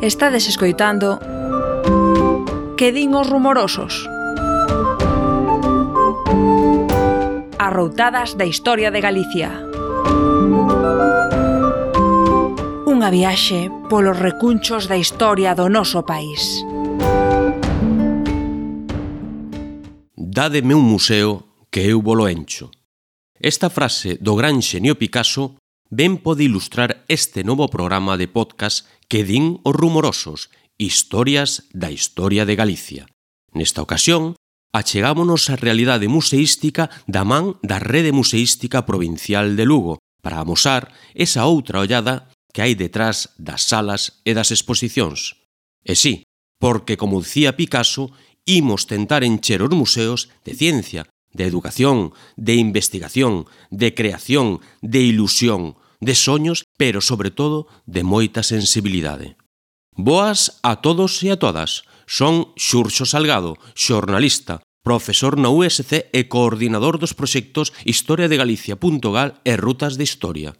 Estades escoitando Que din os rumorosos? Arroutadas da historia de Galicia. Unha viaxe polos recunchos da historia do noso país. Dádeme un museo que eu volo encho. Esta frase do gran xenio Picasso ben pode ilustrar este novo programa de podcast que din os rumorosos Historias da Historia de Galicia. Nesta ocasión, achegámonos á realidade museística da man da Rede Museística Provincial de Lugo para amosar esa outra ollada que hai detrás das salas e das exposicións. E sí, porque, como dicía Picasso, imos tentar encher os museos de ciencia, de educación, de investigación, de creación, de ilusión, de soños, pero sobre todo de moita sensibilidade. Boas a todos e a todas. Son Xurxo Salgado, xornalista, profesor na USC e coordinador dos proxectos Historia de Galicia.gal e Rutas de Historia.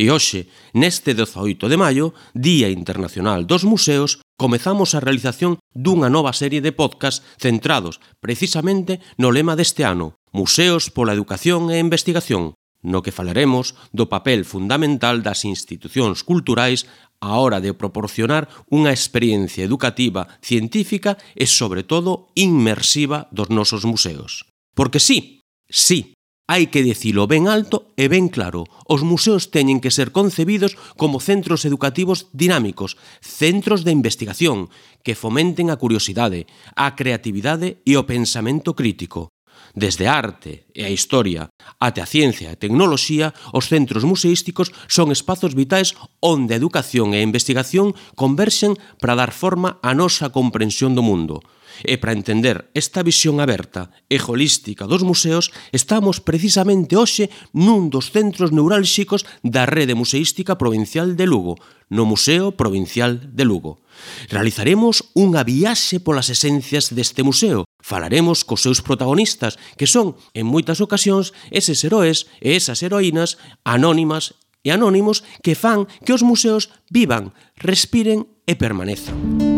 E hoxe, neste 18 de maio, Día Internacional dos Museos, comezamos a realización dunha nova serie de podcast centrados precisamente no lema deste ano, Museos pola Educación e Investigación, no que falaremos do papel fundamental das institucións culturais á hora de proporcionar unha experiencia educativa, científica e, sobre todo, inmersiva dos nosos museos. Porque sí, sí, hai que dicilo ben alto e ben claro. Os museos teñen que ser concebidos como centros educativos dinámicos, centros de investigación, que fomenten a curiosidade, a creatividade e o pensamento crítico. Desde a arte e a historia até a ciencia e a tecnoloxía, os centros museísticos son espazos vitais onde a educación e a investigación converxen para dar forma á nosa comprensión do mundo. E para entender esta visión aberta e holística dos museos, estamos precisamente hoxe nun dos centros neurálxicos da Rede Museística Provincial de Lugo, no Museo Provincial de Lugo. Realizaremos unha viaxe polas esencias deste museo. Falaremos cos seus protagonistas, que son, en moitas ocasións, eses heróis e esas heroínas anónimas e anónimos que fan que os museos vivan, respiren e permanezan.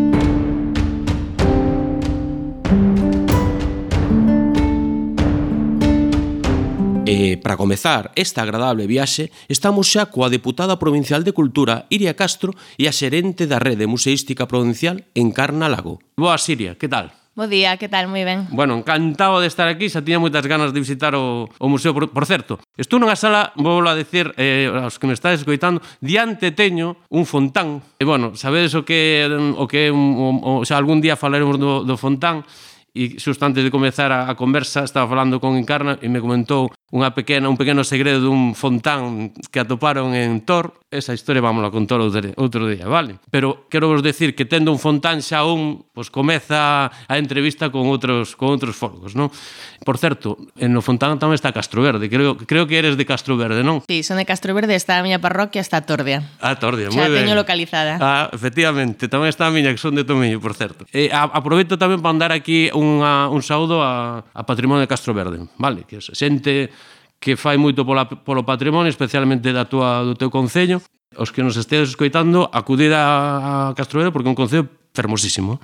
E, para comezar esta agradable viaxe, estamos xa coa deputada provincial de Cultura, Iria Castro, e a xerente da Rede Museística Provincial, Encarna Lago. Boa, Siria, que tal? Bo día, que tal? Moi ben. Bueno, encantado de estar aquí, xa tiña moitas ganas de visitar o, o museo. Por, por certo, estou nunha sala, vou a decir eh, aos que me estáis escoitando, diante teño un fontán. E bueno, sabedes o que, o que o, o, xa algún día falaremos do, do fontán, e xusto antes de comezar a, a conversa estaba falando con Encarna e me comentou unha pequena, un pequeno segredo dun fontán que atoparon en Tor esa historia vamos a contar outro día, vale? Pero quero vos decir que tendo un fontán xa un, pois comeza a entrevista con outros con outros folgos, non? Por certo, en o fontán tamén está Castroverde, creo creo que eres de Castroverde, non? Sí, son de Castroverde, está a miña parroquia, está a Tordia. Ah, Tordia, moi ben. teño localizada. Ah, efectivamente, tamén está a miña que son de Tomiño, por certo. E a, aproveito tamén para andar aquí unha, un saúdo a, a Patrimonio de Castro Verde, vale? Que xente que fai moito pola, polo patrimonio, especialmente da tua, do teu concello. Os que nos estedes escoitando, acudir a, a Castro Verde porque é un concello fermosísimo.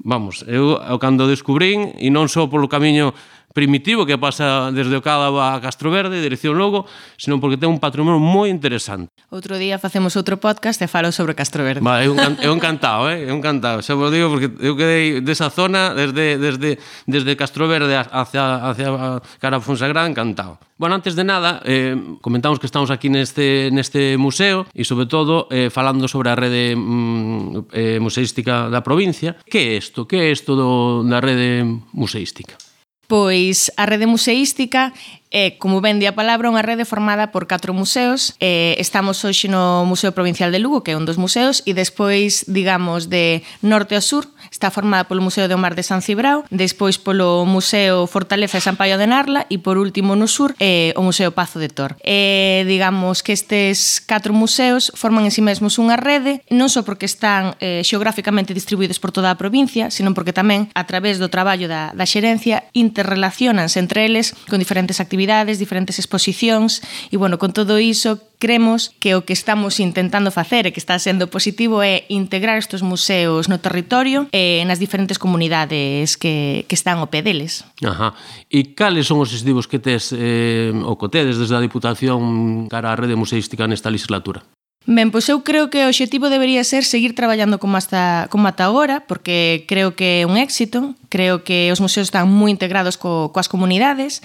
Vamos, eu cando descubrín, e non só polo camiño primitivo que pasa desde o Cálavo a Castro Verde, dirección Logo, senón porque ten un patrimonio moi interesante. Outro día facemos outro podcast e falo sobre Castro Verde. Vale, é un, é un cantado, eh? é un cantado. Xa vos digo porque eu quedei desa zona desde, desde, desde Castro Verde hacia, hacia cara a Fonsagrada encantado. Bueno, antes de nada, eh, comentamos que estamos aquí neste, neste museo e, sobre todo, eh, falando sobre a rede mm, eh, museística da provincia. Que é isto? Que é isto do, da rede museística? Pois a rede museística É, como ben di a palabra, unha rede formada por catro museos. Eh, estamos hoxe no Museo Provincial de Lugo, que é un dos museos, e despois, digamos, de norte a sur, está formada polo Museo do Mar de San Cibrao, despois polo Museo Fortaleza de San Paio de Narla e, por último, no sur, eh, o Museo Pazo de Tor. Eh, digamos que estes catro museos forman en sí mesmos unha rede, non só porque están eh, xeográficamente distribuídos por toda a provincia, senón porque tamén, a través do traballo da, da xerencia, interrelacionanse entre eles con diferentes actividades actividades, diferentes exposicións e, bueno, con todo iso cremos que o que estamos intentando facer e que está sendo positivo é integrar estes museos no territorio e nas diferentes comunidades que, que están ao pé deles. Ajá. E cales son os objetivos que tes eh, o que tedes desde a Diputación cara á rede museística nesta legislatura? Ben, pois eu creo que o obxectivo debería ser seguir traballando como hasta, como ata agora, porque creo que é un éxito, creo que os museos están moi integrados co, coas comunidades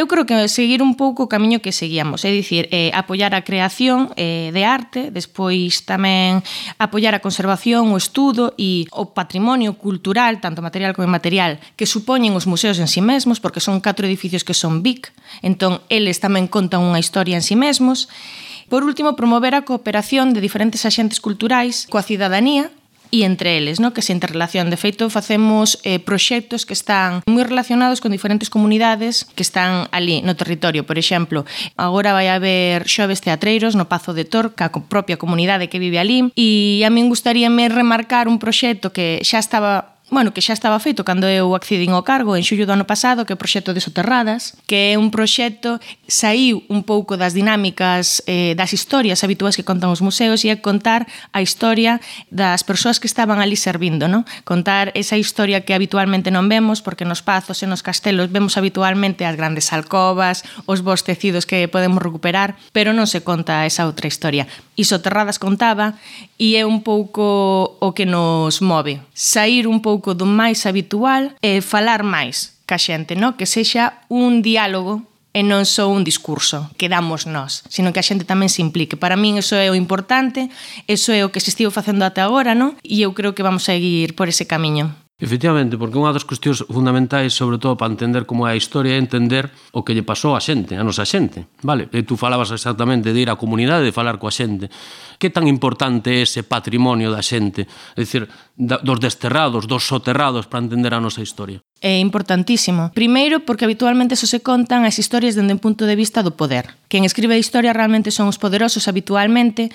eu creo que seguir un pouco o camiño que seguíamos, é dicir, eh, apoiar a creación eh, de arte, despois tamén apoiar a conservación, o estudo e o patrimonio cultural, tanto material como inmaterial, que supoñen os museos en si sí mesmos, porque son catro edificios que son BIC, entón eles tamén contan unha historia en si sí mesmos, Por último, promover a cooperación de diferentes axentes culturais coa cidadanía e entre eles, no? que se interrelación. De feito, facemos eh, proxectos que están moi relacionados con diferentes comunidades que están ali no territorio. Por exemplo, agora vai haber xoves teatreiros no Pazo de Torca, a propia comunidade que vive ali, e a min gustaríame remarcar un proxecto que xa estaba bueno, que xa estaba feito cando eu accedín ao cargo en xullo do ano pasado, que é o proxecto de Soterradas, que é un proxecto saiu un pouco das dinámicas eh, das historias habituais que contan os museos e é contar a historia das persoas que estaban ali servindo, no? contar esa historia que habitualmente non vemos, porque nos pazos e nos castelos vemos habitualmente as grandes alcobas, os bos tecidos que podemos recuperar, pero non se conta esa outra historia. Isoterradas contaba e é un pouco o que nos move. Sair un pouco do máis habitual e falar máis ca xente, no? que sexa un diálogo e non só un discurso que damos nós, sino que a xente tamén se implique. Para min eso é o importante, eso é o que se estivo facendo ata agora, non? E eu creo que vamos a seguir por ese camiño. Efectivamente, porque unha das cuestións fundamentais, sobre todo para entender como é a historia, é entender o que lle pasou a xente, a nosa xente. Vale, e tú falabas exactamente de ir á comunidade, de falar coa xente que tan importante é ese patrimonio da xente, é dicir, da, dos desterrados, dos soterrados para entender a nosa historia. É importantísimo. Primeiro, porque habitualmente só se contan as historias dende un punto de vista do poder. Quen escribe a historia realmente son os poderosos habitualmente,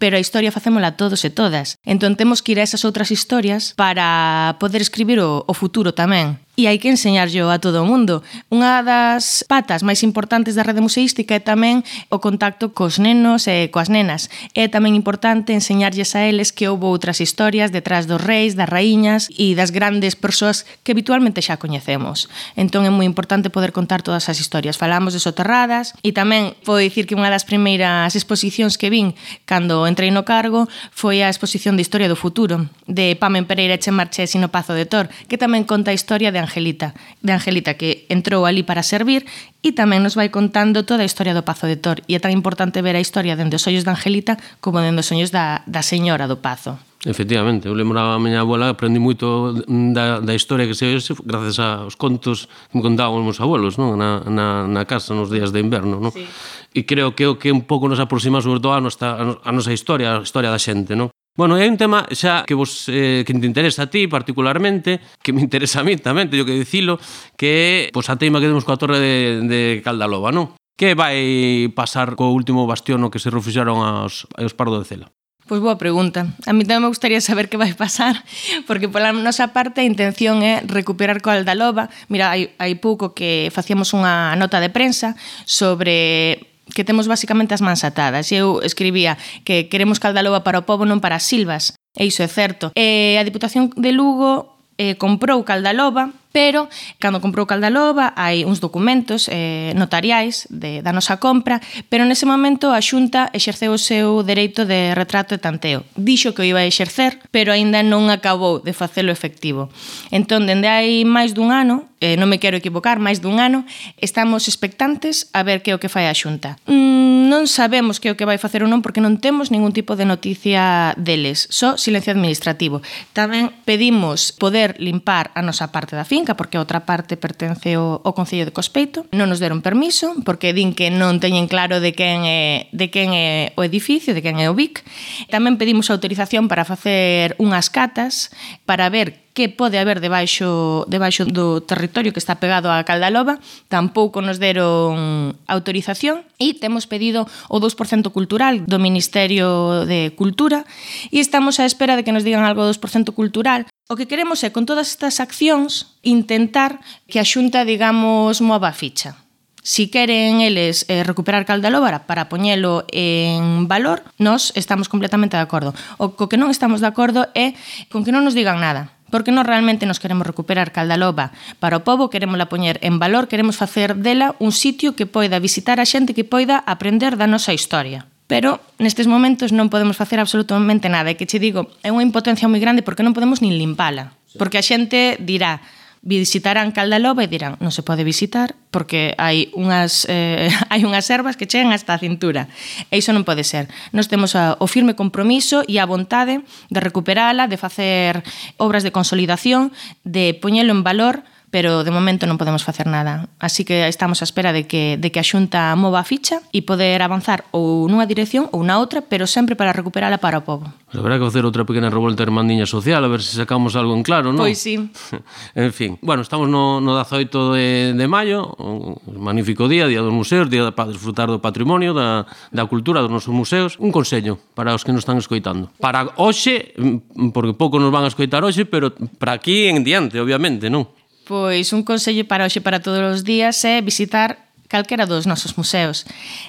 pero a historia facémola todos e todas. Entón temos que ir a esas outras historias para poder escribir o, o futuro tamén e hai que enseñarllo a todo o mundo. Unha das patas máis importantes da rede museística é tamén o contacto cos nenos e coas nenas. É tamén importante enseñarlles a eles que houve outras historias detrás dos reis, das raíñas e das grandes persoas que habitualmente xa coñecemos. Entón é moi importante poder contar todas as historias. Falamos de soterradas e tamén vou dicir que unha das primeiras exposicións que vin cando entrei no cargo foi a exposición de Historia do Futuro de Pamen Pereira e Chemarche Pazo de Tor, que tamén conta a historia de Angelita, de Angelita que entrou ali para servir e tamén nos vai contando toda a historia do Pazo de Tor e é tan importante ver a historia dende os ollos de Angelita como dende os ollos da, da señora do Pazo. Efectivamente, eu lembro a miña abuela, aprendi moito da, da historia que se oxe gracias aos contos que me contaban os meus abuelos non? Na, na, na casa nos días de inverno. Non? Sí. E creo que o que un pouco nos aproxima sobre todo a, nosa, a nosa historia, a historia da xente. Non? Bueno, hai un tema xa que vos eh, que te interesa a ti particularmente, que me interesa a mí tamén, teño que dicilo, que é pois, a teima que temos coa torre de, de Caldaloba, non? Que vai pasar co último bastión no que se refugiaron aos, aos Pardo de Cela? Pois boa pregunta. A mí tamén me gustaría saber que vai pasar, porque pola nosa parte a intención é recuperar Caldaloba. Mira, hai, hai pouco que facíamos unha nota de prensa sobre que temos basicamente as mans atadas. Eu escribía que queremos Caldaloba para o povo, non para as silvas. E iso é certo. E a Diputación de Lugo eh, comprou Caldaloba pero cando comprou Caldaloba hai uns documentos eh, notariais de, da nosa compra, pero nese momento a Xunta exerceu o seu dereito de retrato e tanteo. Dixo que o iba a exercer, pero aínda non acabou de facelo efectivo. Entón, dende hai máis dun ano, eh, non me quero equivocar, máis dun ano, estamos expectantes a ver que é o que fai a Xunta. Mm, non sabemos que é o que vai facer ou non porque non temos ningún tipo de noticia deles, só silencio administrativo. Tamén pedimos poder limpar a nosa parte da finca, finca porque a outra parte pertence ao, ao Concello de Cospeito. Non nos deron permiso porque din que non teñen claro de quen é, de quen é o edificio, de quen é o BIC. Tamén pedimos autorización para facer unhas catas para ver que pode haber debaixo, debaixo do territorio que está pegado á Caldaloba, tampouco nos deron autorización e temos pedido o 2% cultural do Ministerio de Cultura e estamos á espera de que nos digan algo do 2% cultural O que queremos é, con todas estas accións, intentar que a xunta, digamos, mova a ficha. Si queren eles eh, recuperar Caldalóbara para poñelo en valor, nós estamos completamente de acordo. O co que non estamos de acordo é con que non nos digan nada porque non realmente nos queremos recuperar Caldaloba. Para o povo, queremos la poñer en valor, queremos facer dela un sitio que poida visitar a xente que poida aprender da nosa historia. Pero nestes momentos non podemos facer absolutamente nada, e que che digo, é unha impotencia moi grande porque non podemos nin limpala, porque a xente dirá, visitarán Caldaloba e dirán non se pode visitar porque hai unhas, eh, hai unhas ervas que chegan hasta a cintura. E iso non pode ser. Nos temos a, o firme compromiso e a vontade de recuperala, de facer obras de consolidación, de poñelo en valor pero de momento non podemos facer nada. Así que estamos á espera de que, de que a Xunta mova a ficha e poder avanzar ou nunha dirección ou na outra, pero sempre para recuperala para o povo. Pues habrá que facer outra pequena revolta hermandiña social, a ver se sacamos algo en claro, non? Pois sí. en fin, bueno, estamos no, no 18 de, de maio, un magnífico día, día dos museos, día para disfrutar do patrimonio, da, da cultura dos nosos museos. Un consello para os que nos están escoitando. Para hoxe, mm, porque pouco nos van a escoitar hoxe, pero para aquí en diante, obviamente, non? Pois un consello para hoxe para todos os días é visitar calquera dos nosos museos.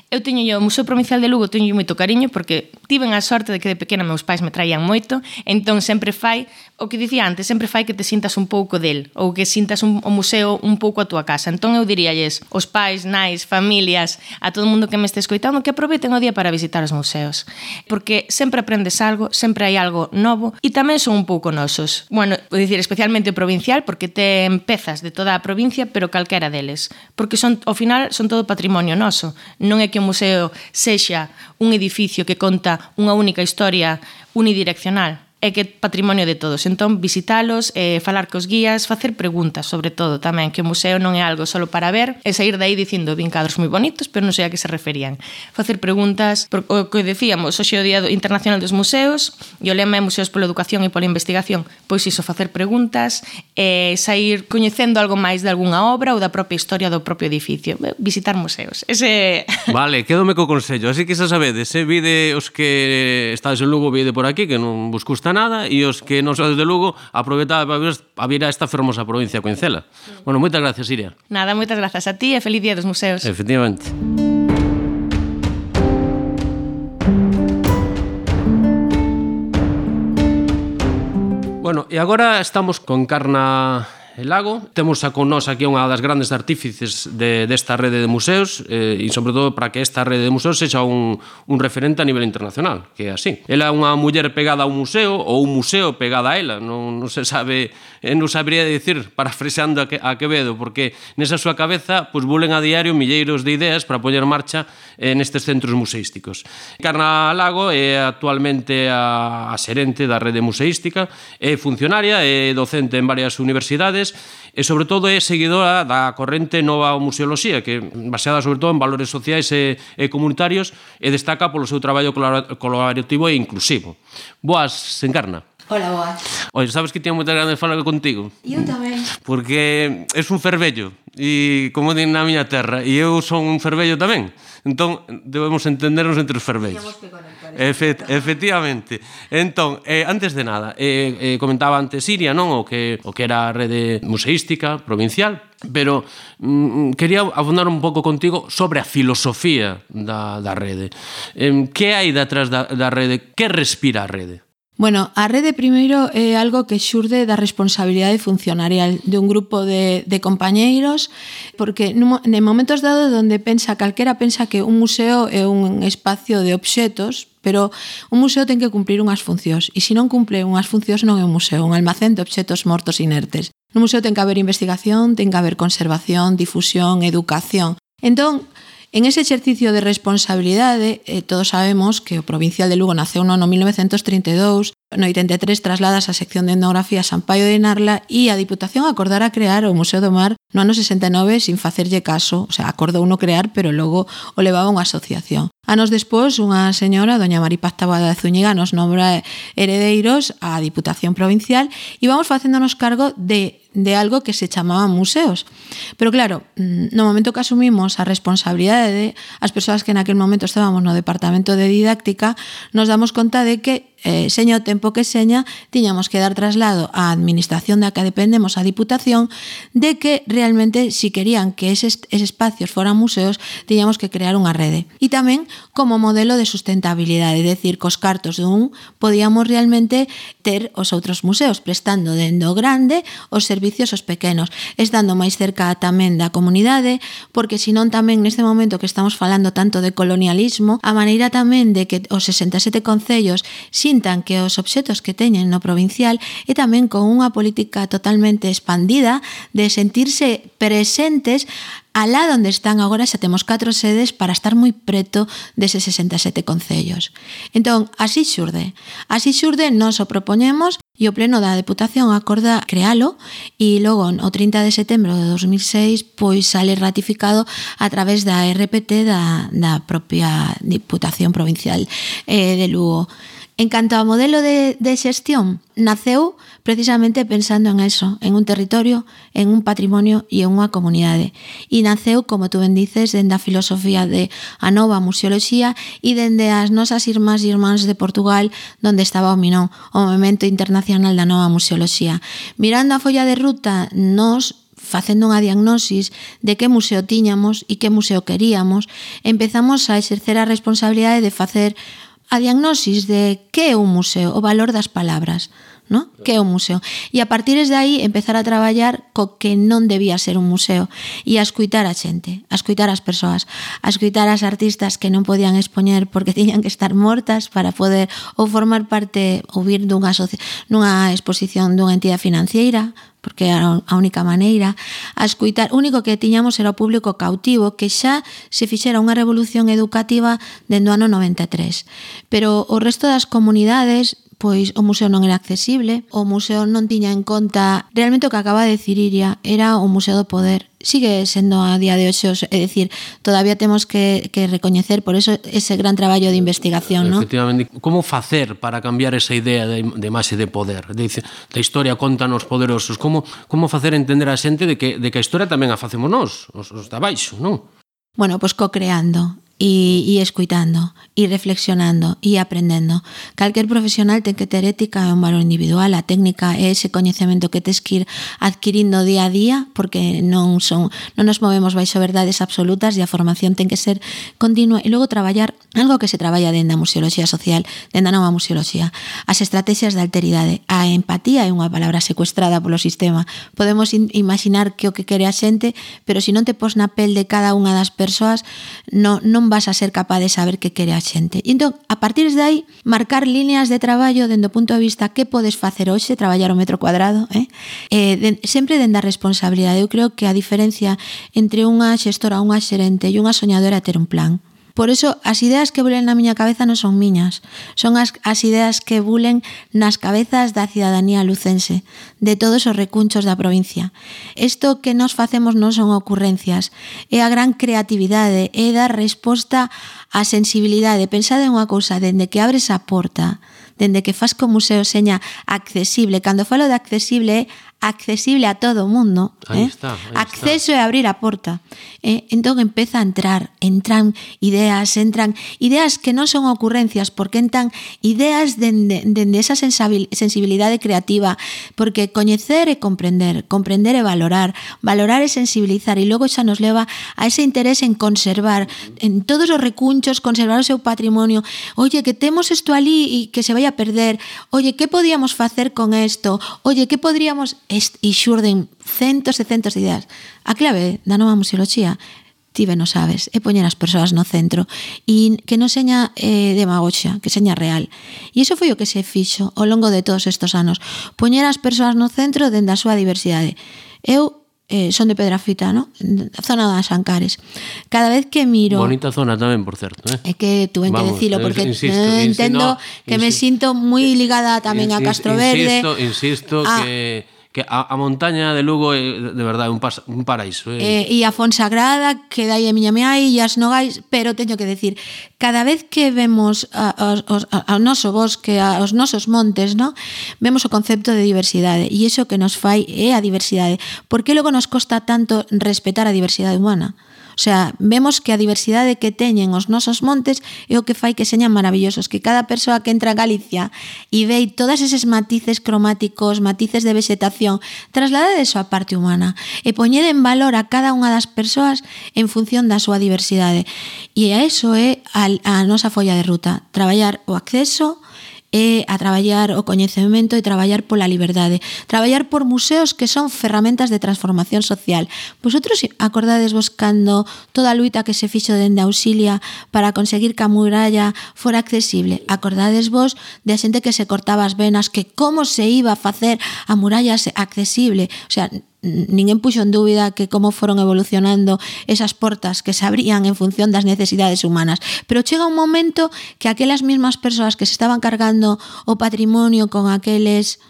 Eu teño o Museo Provincial de Lugo teño moito cariño porque tiven a sorte de que de pequena meus pais me traían moito, entón sempre fai, o que dicía antes, sempre fai que te sintas un pouco del, ou que sintas un, o museo un pouco a túa casa. Entón eu diríalles os pais, nais, familias, a todo mundo que me este escoitando que aproveiten o día para visitar os museos, porque sempre aprendes algo, sempre hai algo novo e tamén son un pouco nosos. Bueno, vou dicir especialmente o provincial porque te empezas de toda a provincia, pero calquera deles, porque son ao final son todo patrimonio noso. Non é que o museo sexa un edificio que conta unha única historia unidireccional é que é patrimonio de todos. Entón, visitalos, eh, falar cos guías, facer preguntas, sobre todo tamén, que o museo non é algo solo para ver e sair aí dicindo vin cadros moi bonitos, pero non sei a que se referían. Facer preguntas, por, o que decíamos, hoxe o Día Internacional dos Museos, e o lema é Museos pola Educación e pola Investigación, pois iso, facer preguntas, eh, sair coñecendo algo máis de algunha obra ou da propia historia do propio edificio, visitar museos. Ese... Vale, quédome co consello, así que xa sabedes, eh, vide os que estades en Lugo, vide por aquí, que non vos custa gusta nada e os que non sodes de Lugo aproveitade para vir, a vir a esta fermosa provincia coincela. Bueno, moitas gracias, Iria. Nada, moitas grazas a ti e feliz día dos museos. Efectivamente. Bueno, e agora estamos con Carna Lago. Temos a con nos aquí unha das grandes artífices de, desta rede de museos eh, e, sobre todo, para que esta rede de museos sexa un, un referente a nivel internacional, que é así. Ela é unha muller pegada a un museo ou un museo pegada a ela. Non, non se sabe, eh, non sabría dicir parafraseando a, que, a Quevedo, porque nesa súa cabeza pois, bulen a diario milleiros de ideas para poñer marcha eh, nestes centros museísticos. Carna Lago é actualmente a, a xerente da rede museística, é funcionaria, é docente en varias universidades sociedades e eh, sobre todo é seguidora da corrente nova museoloxía que baseada sobre todo en valores sociais e, e comunitarios e destaca polo seu traballo colaborativo e inclusivo. Boas, Encarna. Hola, boas Oye, sabes que tiña moita grande de falar contigo? Eu tamén. Porque é un fervello, e como din na miña terra, e eu son un fervello tamén. Entón, debemos entendernos entre os ferveiros. Efect, efectivamente. Entón, eh, antes de nada, eh, eh, comentaba antes Siria, non? O que, o que era a rede museística provincial, pero mm, quería afundar un pouco contigo sobre a filosofía da, da rede. Eh, que hai detrás da, da rede? Que respira a rede? Bueno, a rede primeiro é algo que xurde da responsabilidade funcionarial de un grupo de, de compañeiros porque en momentos dados onde pensa calquera pensa que un museo é un espacio de obxetos pero un museo ten que cumplir unhas funcións e se non cumple unhas funcións non é un museo, un almacén de obxetos mortos inertes. No museo ten que haber investigación, ten que haber conservación, difusión, educación. Entón, En ese exercicio de responsabilidade, eh, todos sabemos que o provincial de Lugo naceu no ano 1932 No 83 trasladas a sección de etnografía a San Paio de Narla e a Diputación acordara crear o Museo do Mar no ano 69 sin facerlle caso, o sea, acordou uno crear, pero logo o levaba unha asociación. Anos despois, unha señora, doña Maripaz Tabada de Zúñiga, nos nombra heredeiros á Diputación Provincial e vamos facéndonos cargo de, de algo que se chamaba museos. Pero claro, mm, no momento que asumimos a responsabilidade de as persoas que aquel momento estábamos no Departamento de Didáctica, nos damos conta de que eh, seña o tempo que seña, tiñamos que dar traslado á administración da que dependemos, a Diputación, de que realmente si querían que eses, eses espacios foran museos, tiñamos que crear unha rede. E tamén como modelo de sustentabilidade, é dicir, cos cartos dun podíamos realmente ter os outros museos, prestando dende o grande os servicios aos pequenos, estando máis cerca tamén da comunidade, porque senón tamén neste momento que estamos falando tanto de colonialismo, a maneira tamén de que os 67 concellos sintan que os obxetos que teñen no provincial e tamén con unha política totalmente expandida de sentirse presentes Alá onde están agora xa temos catro sedes para estar moi preto deses 67 concellos. Entón, así xurde. Así xurde nos o propoñemos e o Pleno da Deputación acorda crealo e logo o 30 de setembro de 2006 pois sale ratificado a través da RPT da, da propia Diputación Provincial eh, de Lugo. En canto ao modelo de, de xestión, naceu precisamente pensando en eso, en un territorio, en un patrimonio e en unha comunidade. E naceu, como tú ben dices, dende a filosofía de a nova museoloxía e dende as nosas irmás e irmáns de Portugal donde estaba o Minón, o Movimento Internacional da Nova Museoloxía. Mirando a folla de ruta, nos facendo unha diagnosis de que museo tiñamos e que museo queríamos, empezamos a exercer a responsabilidade de facer a diagnosis de que é un museo, o valor das palabras, no? que é un museo. E a partir de aí empezar a traballar co que non debía ser un museo e a escuitar a xente, a escuitar as persoas, a escuitar as artistas que non podían expoñer porque tiñan que estar mortas para poder ou formar parte ou vir dunha, nunha exposición dunha entidade financiera porque era a única maneira a escuitar, o único que tiñamos era o público cautivo que xa se fixera unha revolución educativa dentro do ano 93 pero o resto das comunidades pois o museo non era accesible, o museo non tiña en conta, realmente o que acaba de decir Iria era o museo do poder, sigue sendo a día de hoxe, é dicir, todavía temos que, que recoñecer por eso ese gran traballo de investigación, non? Efectivamente, ¿no? como facer para cambiar esa idea de, de máis de poder? Dice, da historia contan os poderosos, como como facer entender a xente de que, de que a historia tamén a facemos nós, os, os da baixo, non? Bueno, pois pues, co-creando e, e escuitando, e reflexionando, e aprendendo. Calquer profesional ten que ter ética e un valor individual, a técnica é ese coñecemento que tes que ir adquirindo día a día, porque non son non nos movemos baixo verdades absolutas e a formación ten que ser continua e logo traballar algo que se traballa dentro da museoloxía social, dentro da nova museoloxía, as estrategias da alteridade. A empatía é unha palabra secuestrada polo sistema. Podemos imaginar que o que quere a xente, pero se non te pos na pel de cada unha das persoas, non, non vas a ser capaz de saber que quere a xente. E entón, a partir de aí, marcar líneas de traballo dende o punto de vista que podes facer hoxe, traballar o metro cuadrado, eh? Eh, de, sempre dende a responsabilidade. Eu creo que a diferencia entre unha xestora, unha xerente e unha soñadora é ter un plan. Por eso as ideas que bulen na miña cabeza non son miñas, son as, as ideas que bulen nas cabezas da cidadanía lucense, de todos os recunchos da provincia. Isto que nos facemos non son ocurrencias, é a gran creatividade, é dar resposta á sensibilidade. Pensade unha cousa, dende que abres a porta, dende que fas que o museo seña accesible. Cando falo de accesible é accesible a todo o mundo. Aí eh? está, aí Acceso está. e abrir a porta. Eh? Entón empeza a entrar, entran ideas, entran ideas que non son ocurrencias, porque entran ideas dende, dende esa sensibilidade creativa, porque coñecer e comprender, comprender e valorar, valorar e sensibilizar, e logo xa nos leva a ese interés en conservar, en todos os recunchos, conservar o seu patrimonio. Oye, que temos isto ali e que se vai a perder. Oye, que podíamos facer con isto? Oye, que podríamos e xurden centos e centos de ideas. A clave da nova museoloxía ti ben o sabes, é poñer as persoas no centro e que non seña eh, demagoxia, que seña real. E iso foi o que se fixo ao longo de todos estes anos, poñer as persoas no centro dende a súa diversidade. Eu eh, son de Pedrafita, ¿no? zona das Ancares. Cada vez que miro... Bonita zona tamén, por certo. Eh? É que tuve que decirlo, eh, porque insisto, eh, entendo insisto, que insisto, me sinto moi ligada tamén insisto, a Castro Verde. Insisto, insisto a, que que a, a montaña de Lugo é de verdade un, pas, un paraíso. Eh? E, e a Fonsagrada, que dai a miña meai, e as Nogais, pero teño que decir, cada vez que vemos a, a, a, ao noso bosque, aos nosos montes, no? vemos o concepto de diversidade, e iso que nos fai é a diversidade. Por que logo nos costa tanto respetar a diversidade humana? O sea, vemos que a diversidade que teñen os nosos montes é o que fai que señan maravillosos, que cada persoa que entra a Galicia e vei todas eses matices cromáticos, matices de vegetación, trasladades á parte humana e poñede en valor a cada unha das persoas en función da súa diversidade. E a eso é a, a nosa folla de ruta, traballar o acceso, a traballar o coñecemento e traballar pola liberdade. Traballar por museos que son ferramentas de transformación social. Vosotros acordades vos cando toda a luita que se fixo dende Auxilia para conseguir que a muralla fora accesible? Acordades vos de a xente que se cortaba as venas, que como se iba a facer a muralla accesible? O sea, ninguén puxo en dúbida que como foron evolucionando esas portas que se abrían en función das necesidades humanas. Pero chega un momento que aquelas mesmas persoas que se estaban cargando o patrimonio con aqueles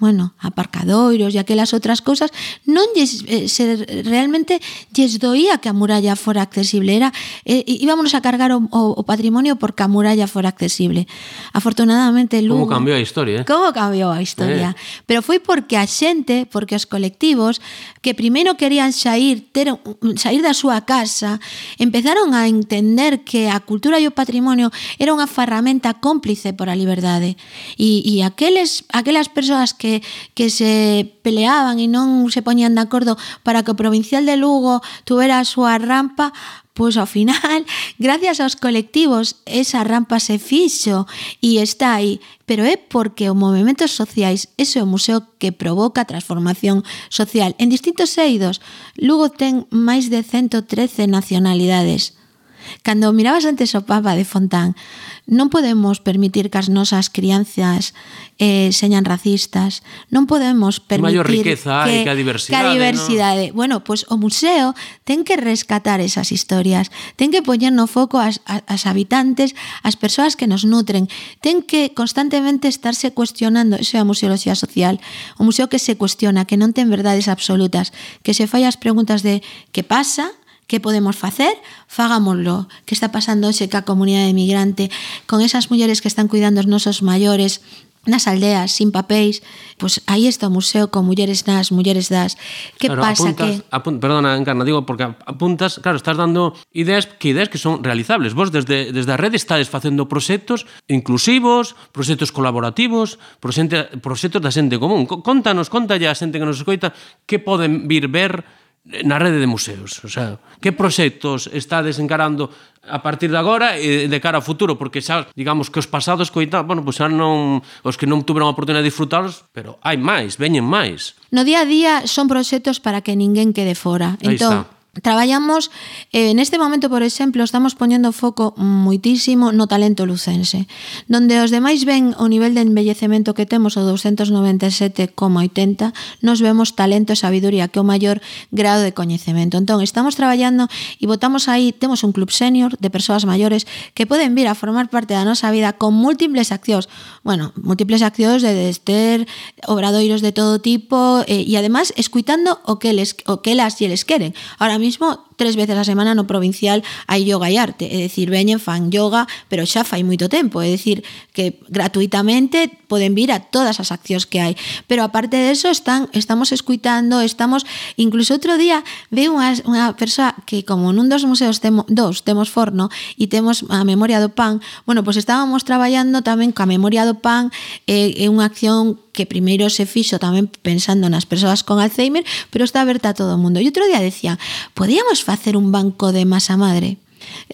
bueno, aparcadoiros e aquelas outras cousas, non lles, eh, se, realmente lles doía que a muralla fora accesible. Era, eh, íbamos a cargar o, o, o patrimonio porque a muralla fora accesible. Afortunadamente, Lugo... Como cambiou a historia, eh? Como cambiou a historia. Eh. Pero foi porque a xente, porque os colectivos, que primeiro querían sair, ter, sair da súa casa, empezaron a entender que a cultura e o patrimonio era unha ferramenta cómplice por a liberdade. E, e aqueles, aquelas persoas que que, que se peleaban e non se poñían de acordo para que o provincial de Lugo tuvera a súa rampa Pois ao final, gracias aos colectivos, esa rampa se fixo e está aí. Pero é porque os movimentos sociais, ese é o museo que provoca transformación social. En distintos eidos, Lugo ten máis de 113 nacionalidades. Cando mirabas antes o Papa de Fontán, non podemos permitir que as nosas crianzas eh, señan racistas, non podemos permitir maior riqueza que, que a diversidade. Que a diversidade. ¿no? Bueno, pois pues, o museo ten que rescatar esas historias, ten que poñer no foco as, as, as habitantes, as persoas que nos nutren, ten que constantemente estarse cuestionando, iso é a museoloxía social, o museo que se cuestiona, que non ten verdades absolutas, que se fai as preguntas de que pasa, Que podemos facer? Fagámoslo. Que está pasando hoxe ca comunidade migrante con esas mulleres que están cuidando os nosos maiores, nas aldeas sin papéis, pois pues aí está o museo con mulleres nas, mulleres das. Que claro, pasa apuntas, que apun, perdona, Encarna, digo porque apuntas, claro, estás dando ideas que ideas que son realizables. Vos desde desde a rede estades facendo proxectos inclusivos, proxectos colaborativos, proxectos, proxectos da xente común. Contanos, contalle a xente que nos escoita que poden vir ver na rede de museos? O sea, que proxectos estades encarando a partir de agora e de cara ao futuro? Porque xa, digamos que os pasados coitados, bueno, pois pues xa non, os que non tuveron a oportunidade de disfrutalos, pero hai máis, veñen máis. No día a día son proxectos para que ninguén quede fora. Aí entón, está Traballamos, eh, neste momento, por exemplo, estamos poñendo foco moitísimo no talento lucense, donde os demais ven o nivel de embellecemento que temos o 297,80, nos vemos talento e sabiduría, que é o maior grado de coñecemento. Entón, estamos traballando e votamos aí, temos un club senior de persoas maiores que poden vir a formar parte da nosa vida con múltiples accións, bueno, múltiples accións de dester, obradoiros de todo tipo, eh, e además, escuitando o que, les, o que las e eles queren. Ahora mismo mismo tres veces a semana no provincial hai yoga e arte, é dicir, veñen fan yoga, pero xa fai moito tempo, é dicir, que gratuitamente poden vir a todas as accións que hai. Pero aparte de eso, están, estamos escuitando, estamos, incluso outro día ve unha, unha persoa que como nun dos museos temo, dos, temos forno e temos a memoria do pan, bueno, pois pues estábamos traballando tamén ca memoria do pan, é, é unha acción que primeiro se fixo tamén pensando nas persoas con Alzheimer, pero está aberta a todo o mundo. E outro día decía, podíamos facer un banco de masa madre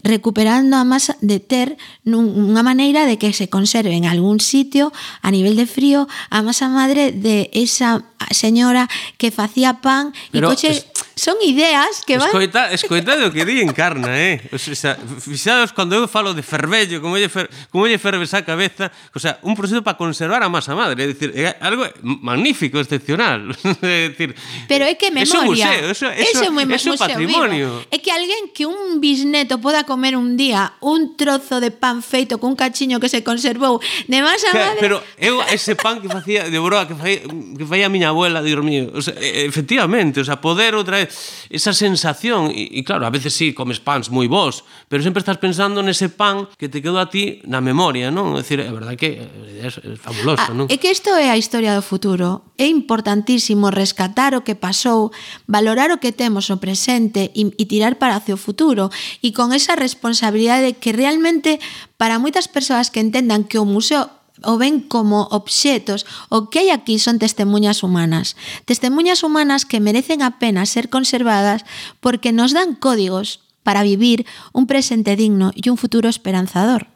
recuperando a masa de ter unha maneira de que se conserve en algún sitio a nivel de frío a masa madre de esa señora que facía pan e coche es- son ideas que van... Escoita, escoita do que di encarna, eh? O sea, fixados cando eu falo de fervello, como lle, fer, como lle ferves a cabeza, o sea, un proceso para conservar a masa madre, é dicir, é algo magnífico, excepcional. é dicir, Pero é que memoria. Eso museo, eso, eso, eso, me, eso museo patrimonio. Vivo. É que alguén que un bisneto poda comer un día un trozo de pan feito cun cachiño que se conservou de masa que, madre... Pero eu ese pan que facía de broa que facía, que facía a miña abuela, Dios mío, o sea, efectivamente, o sea, poder outra vez esa sensación e, e claro, a veces sí comes pans moi bons, pero sempre estás pensando nese pan que te quedou a ti na memoria, non? É dicir, a verdade que eh, é, é fabuloso, ah, non? É que isto é a historia do futuro. É importantísimo rescatar o que pasou, valorar o que temos o presente e, e tirar para hacia o futuro e con esa responsabilidade que realmente para moitas persoas que entendan que o museo o ven como obxetos, o que hai aquí son testemunhas humanas. Testemunhas humanas que merecen a pena ser conservadas porque nos dan códigos para vivir un presente digno e un futuro esperanzador.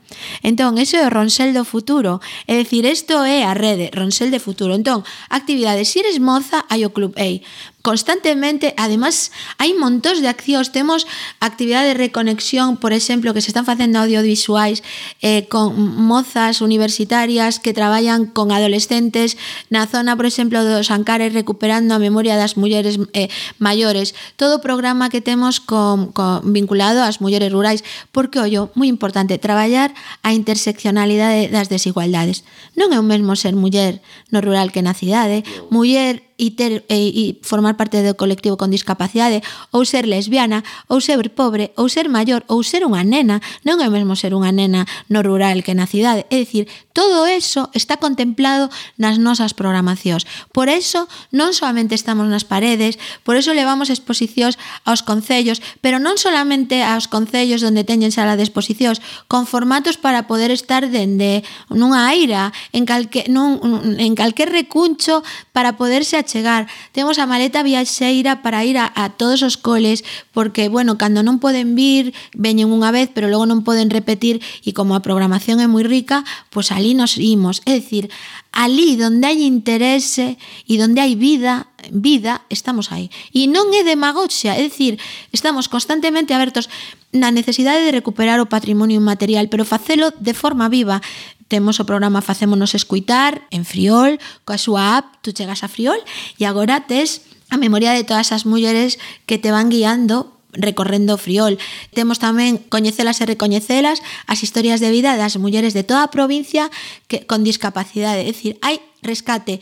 Entón, eso é o Ronsel do futuro. É dicir, isto é a rede, Ronsel de futuro. Entón, actividades, se eres moza, hai o Club A. Constantemente, además, hai montóns de accións. Temos actividades de reconexión, por exemplo, que se están facendo audiovisuais eh, con mozas universitarias que traballan con adolescentes na zona, por exemplo, dos Ancares recuperando a memoria das mulleres eh, maiores. Todo o programa que temos con, con, vinculado ás mulleres rurais. Porque, ollo, moi importante, traballar a interseccionalidade das desigualdades. Non é o mesmo ser muller no rural que na cidade, muller e, ter, e, e formar parte do colectivo con discapacidade, ou ser lesbiana, ou ser pobre, ou ser maior, ou ser unha nena, non é mesmo ser unha nena no rural que na cidade. É dicir, todo eso está contemplado nas nosas programacións. Por eso non solamente estamos nas paredes, por eso levamos exposicións aos concellos, pero non solamente aos concellos onde teñen sala de exposicións, con formatos para poder estar dende nunha aira, en calque, nun, en calquer recuncho para poderse achar chegar. Temos a maleta viaxeira para ir a, a todos os coles, porque, bueno, cando non poden vir, veñen unha vez, pero logo non poden repetir, e como a programación é moi rica, pois ali nos imos. É dicir, ali donde hai interese e donde hai vida, vida, estamos aí. E non é demagoxia, é dicir, estamos constantemente abertos na necesidade de recuperar o patrimonio inmaterial, pero facelo de forma viva. Temos o programa Facémonos Escuitar en Friol, coa súa app, tú chegas a Friol e agora tes a memoria de todas as mulleres que te van guiando recorrendo Friol. Temos tamén coñecelas e recoñecelas as historias de vida das mulleres de toda a provincia que con discapacidade, é dicir, hai rescate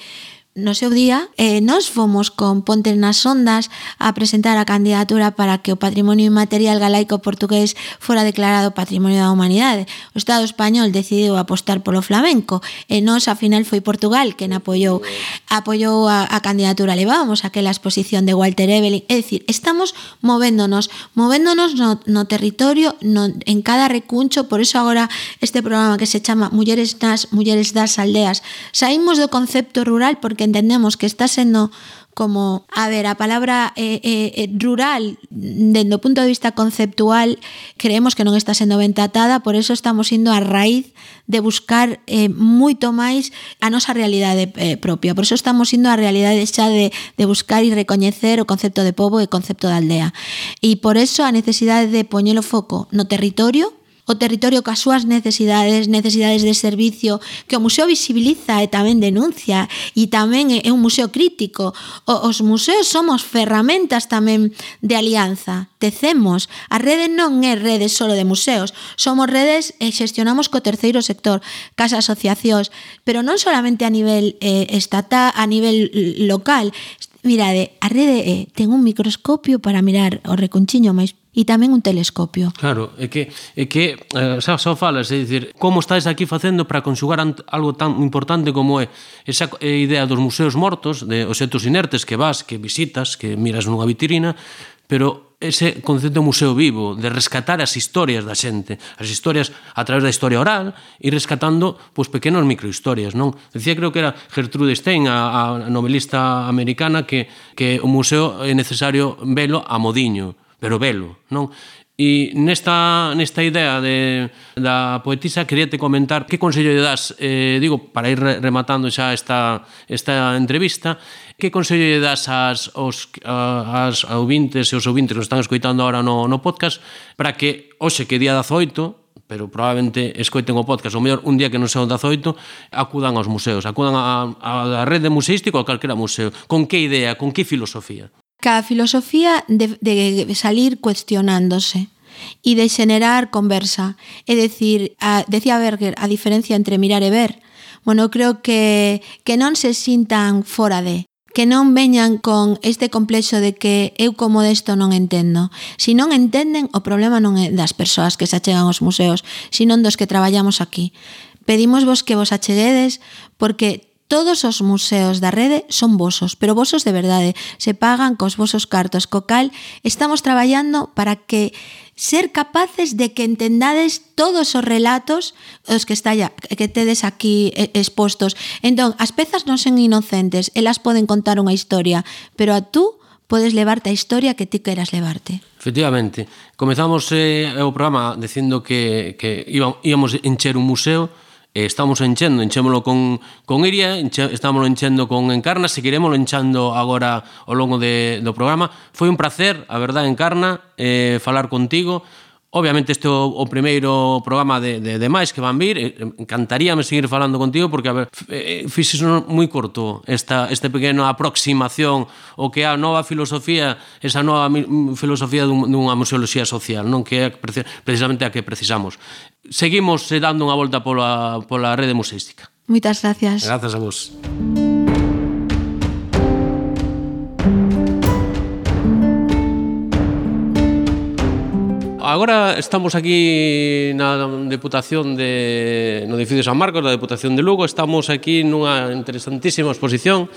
no seu día, eh, nós fomos con Ponte nas Ondas a presentar a candidatura para que o patrimonio inmaterial galaico portugués fora declarado Patrimonio da Humanidade. O Estado español decidiu apostar polo flamenco e nós, a final, foi Portugal quen apoiou apoiou a, a candidatura. Levábamos aquela exposición de Walter Evelyn. É dicir, estamos movéndonos, movéndonos no, no territorio, no, en cada recuncho, por eso agora este programa que se chama Mulleres nas Mulleres das Aldeas. Saímos do concepto rural porque entendemos que está sendo como, a ver, a palabra eh, eh, eh rural, dendo punto de vista conceptual, creemos que non está sendo ben tratada, por eso estamos indo a raíz de buscar eh, moito máis a nosa realidade eh, propia, por eso estamos indo a realidade xa de, de buscar e recoñecer o concepto de povo e o concepto de aldea. E por eso a necesidade de poñelo foco no territorio, o territorio coas súas necesidades, necesidades de servicio, que o museo visibiliza e tamén denuncia, e tamén é un museo crítico. O, os museos somos ferramentas tamén de alianza, tecemos. A rede non é rede solo de museos, somos redes e xestionamos co terceiro sector, casa asociacións, pero non solamente a nivel eh, estatal, a nivel local, Mirade, a rede é, ten un microscopio para mirar o reconchiño máis e tamén un telescopio. Claro, é que é que eh, xa só falas, é dicir, como estáis aquí facendo para conxugar algo tan importante como é esa idea dos museos mortos, de objetos inertes que vas, que visitas, que miras nunha vitrina, pero ese concepto de museo vivo, de rescatar as historias da xente, as historias a través da historia oral e rescatando pois, pequenos microhistorias, non? Decía creo que era Gertrude Stein, a, a novelista americana, que, que o museo é necesario velo a modiño, pero velo, non? E nesta, nesta idea de, da poetisa queríate comentar que consello lle das, eh, digo, para ir rematando xa esta, esta entrevista, que consello lle das as, os, as ouvintes e os ouvintes que nos están escoitando ahora no, no podcast para que hoxe que día 18 pero probablemente escoiten o podcast, ou mellor, un día que non sea o 18, acudan aos museos, acudan á, á rede museística ou a calquera museo. Con que idea, con que filosofía? Ca filosofía de, de salir cuestionándose e de xenerar conversa. É dicir, a, decía Berger, a diferencia entre mirar e ver. Bueno, creo que, que non se sintan fora de, que non veñan con este complexo de que eu como desto non entendo. Si non entenden, o problema non é das persoas que se achegan aos museos, sino dos que traballamos aquí. Pedimos vos que vos acheguedes porque Todos os museos da rede son vosos, pero vosos de verdade, se pagan cos vosos cartos, co cal estamos traballando para que ser capaces de que entendades todos os relatos os que está ya, que tedes aquí expostos. Entón, as pezas non son inocentes, elas poden contar unha historia, pero a tú podes levarte a historia que ti queras levarte. Efectivamente. Comezamos eh, o programa dicindo que, que íbamos encher un museo Eh, estamos enchendo, enchémolo con, con Iria, enche, estamos enchendo con Encarna, seguiremos enchando agora ao longo de, do programa. Foi un placer, a verdade, Encarna, eh, falar contigo, Obviamente este é o, o primeiro programa de, de, de máis que van vir eh, Encantaríame seguir falando contigo porque a ver, eh, fixes moi corto esta, Este pequeno aproximación o que é a nova filosofía esa nova filosofía dun, dunha museoloxía social non? Que é precisamente a que precisamos. Seguimos eh, dando unha volta pola, pola rede museística. Moitas gracias. Grazas a vos. agora estamos aquí na Deputación de no edificio San Marcos, da Deputación de Lugo, estamos aquí nunha interesantísima exposición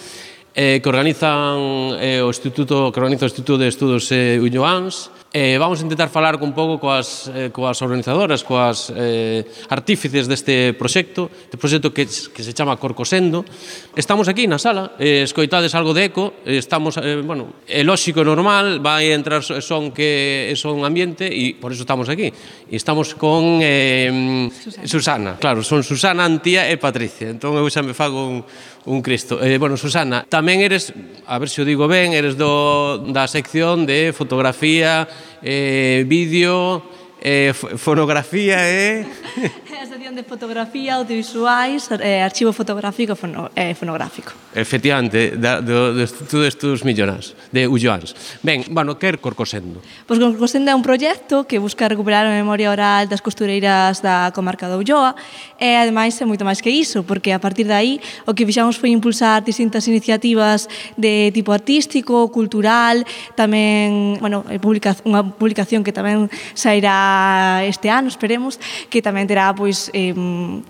eh, que organizan eh, o Instituto que organiza o Instituto de Estudos eh, Ulloans Eh, vamos a intentar falar un pouco coas, eh, coas organizadoras, coas eh, artífices deste proxecto, este proxecto que, que se chama Corcosendo. Estamos aquí na sala, eh, escoitades algo de eco, eh, estamos, eh, bueno, é lóxico, normal, vai entrar son que son ambiente e por eso estamos aquí. E estamos con eh, Susana. Susana. Claro, son Susana, Antía e Patricia. Entón eu xa me fago un, un Cristo. Eh, bueno, Susana, tamén eres, a ver se o digo ben, eres do, da sección de fotografía eh, vídeo, eh, fonografía. Eh? a sección de fotografía, audiovisuais, eh, archivo fotográfico fono, eh, fonográfico. Efectivamente, da, do, do Instituto de Estudos Millonás, de Ulloans. Ben, bueno, que é Corcosendo? Pois Corcosendo é un proxecto que busca recuperar a memoria oral das costureiras da comarca de Ulloa e, ademais, é moito máis que iso, porque a partir de aí o que fixamos foi impulsar distintas iniciativas de tipo artístico, cultural, tamén, bueno, eh, publica, unha publicación que tamén sairá este ano, esperemos, que tamén terá pois, pois eh,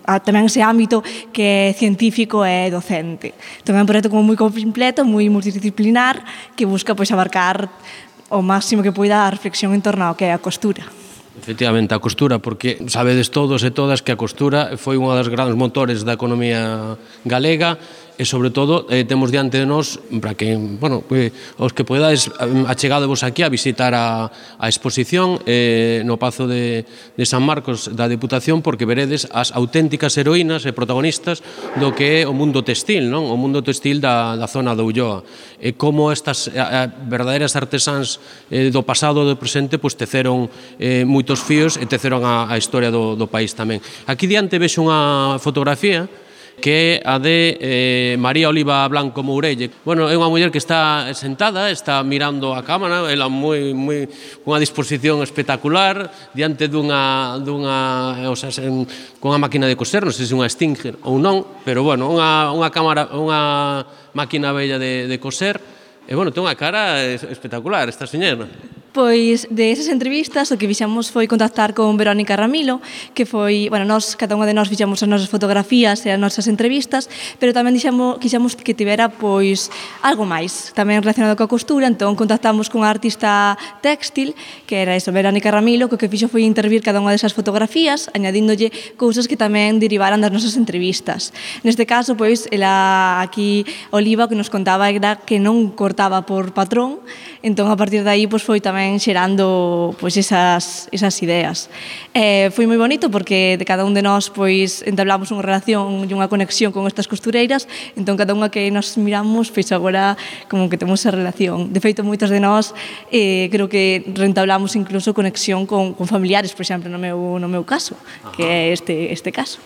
a, tamén ese ámbito que é científico e docente. Tamén é un proxecto como moi completo, moi multidisciplinar, que busca pois abarcar o máximo que poida a reflexión en torno ao que é a costura. Efectivamente, a costura, porque sabedes todos e todas que a costura foi unha das grandes motores da economía galega, e sobre todo eh, temos diante de nós para que, bueno, que, os que podades eh, achegadevos aquí a visitar a, a exposición eh, no Pazo de, de San Marcos da Deputación porque veredes as auténticas heroínas e protagonistas do que é o mundo textil, non? O mundo textil da, da zona de Ulloa. E como estas a, a, verdadeiras artesáns eh, do pasado e do presente pois teceron eh, moitos fíos e teceron a, a historia do, do país tamén. Aquí diante vexo unha fotografía que é a de eh, María Oliva Blanco Mourelle. Bueno, é unha muller que está sentada, está mirando a cámara, ela moi, moi, unha disposición espectacular, diante dunha, dunha o sea, sen, cunha máquina de coser, non sei se unha Stinger ou non, pero bueno, unha, unha cámara, unha máquina bella de, de coser, e bueno, ten unha cara espectacular esta señora. Pois de esas entrevistas o que fixamos foi contactar con Verónica Ramilo, que foi, bueno, nós, cada unha de nós fixamos as nosas fotografías e as nosas entrevistas, pero tamén dixamos, quixamos que tivera pois algo máis, tamén relacionado coa costura, entón contactamos con a artista textil, que era eso, Verónica Ramilo, que o que fixo foi intervir cada unha desas fotografías, añadíndolle cousas que tamén derivaran das nosas entrevistas. Neste caso, pois, ela aquí, Oliva, que nos contaba era que non cortaba por patrón, entón a partir de aí pois, foi tamén tamén xerando pois, esas, esas ideas. Eh, foi moi bonito porque de cada un de nós pois, entablamos unha relación e unha conexión con estas costureiras, entón cada unha que nos miramos, pois agora como que temos esa relación. De feito, moitas de nós eh, creo que rentablamos incluso conexión con, con familiares, por exemplo, no meu, no meu caso, Ajá. que é este, este caso.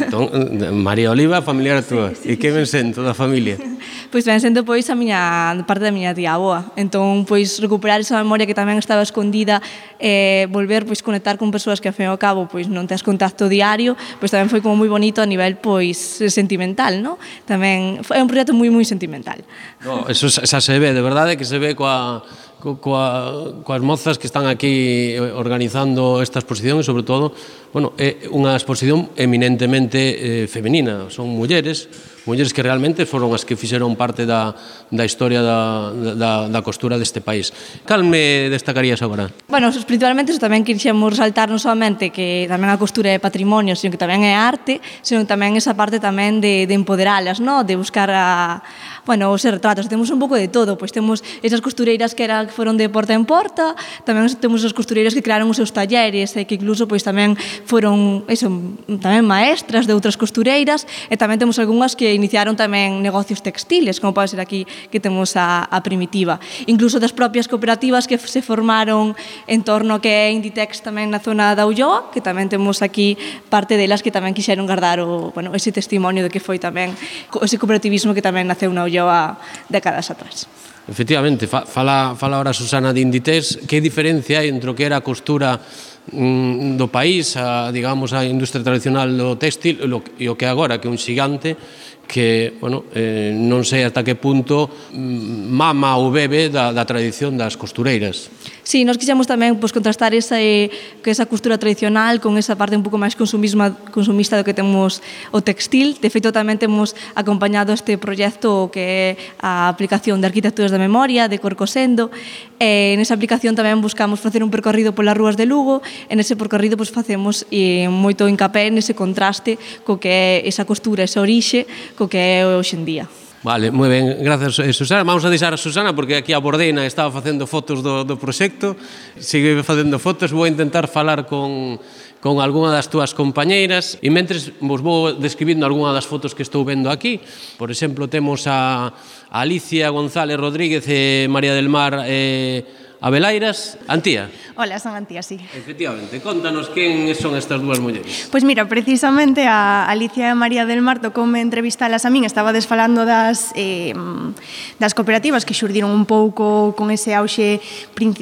Entón, eh, María Oliva, familiar túa. Sí, sí, e que ven sendo da familia? Pois ven sendo pois a miña parte da miña tía aboa. Entón, pois recuperar esa memoria que que tamén estaba escondida, eh, volver pois conectar con persoas que ao fin e ao cabo pois non tes contacto diario, pois tamén foi como moi bonito a nivel pois sentimental, no? Tamén foi un proxecto moi moi sentimental. No, eso xa se ve, de verdade que se ve coa coa, coas mozas que están aquí eh, organizando esta exposición e sobre todo, bueno, é unha exposición eminentemente eh, femenina, son mulleres, mulleres que realmente foron as que fixeron parte da, da historia da, da, da costura deste país. Cal me destacarías agora? Bueno, principalmente, tamén quixemos resaltar non solamente que tamén a costura é patrimonio, sino que tamén é arte, sino tamén esa parte tamén de, de empoderalas, no? de buscar a, bueno, os retratos, temos un pouco de todo, pois temos esas costureiras que era, foron de porta en porta, tamén temos as costureiras que crearon os seus talleres e que incluso pois tamén foron, eso, tamén maestras de outras costureiras e tamén temos algunhas que iniciaron tamén negocios textiles, como pode ser aquí que temos a, a primitiva. Incluso das propias cooperativas que se formaron en torno que é Inditex tamén na zona da Ulloa, que tamén temos aquí parte delas que tamén quixeron guardar o, bueno, ese testimonio de que foi tamén ese cooperativismo que tamén naceu na Ulloa ollo a décadas atrás. Efectivamente, fa, fala, fala ahora Susana de Inditex, que diferencia hai entre o que era a costura mm, do país, a, digamos, a industria tradicional do textil lo, e o que agora, que é un xigante que, bueno, eh, non sei ata que punto mm, mama ou bebe da, da tradición das costureiras. Sí, nós quixemos tamén pois, contrastar esa, eh, que esa costura tradicional con esa parte un pouco máis consumisma, consumista do que temos o textil. De feito, tamén temos acompañado este proxecto que é a aplicación de arquitecturas da memoria, de Corcosendo. E eh, nesa aplicación tamén buscamos facer un percorrido polas rúas de Lugo. E nese percorrido pois, facemos eh, moito hincapé nese contraste co que é esa costura, esa orixe, co que é hoxendía. Vale, moi ben, grazas eh, Susana. Vamos a deixar a Susana porque aquí a Bordena estaba facendo fotos do, do proxecto, sigue facendo fotos, vou intentar falar con, con algunha das túas compañeiras e mentres vos vou describindo algunha das fotos que estou vendo aquí. Por exemplo, temos a, a Alicia González Rodríguez e María del Mar eh, Abelairas, Antía. Ola, son Antía, sí. Efectivamente, contanos quen son estas dúas mulleres. Pois pues mira, precisamente a Alicia e a María del Mar tocoume entrevistalas a min, estaba desfalando das, eh, das cooperativas que xurdiron un pouco con ese auxe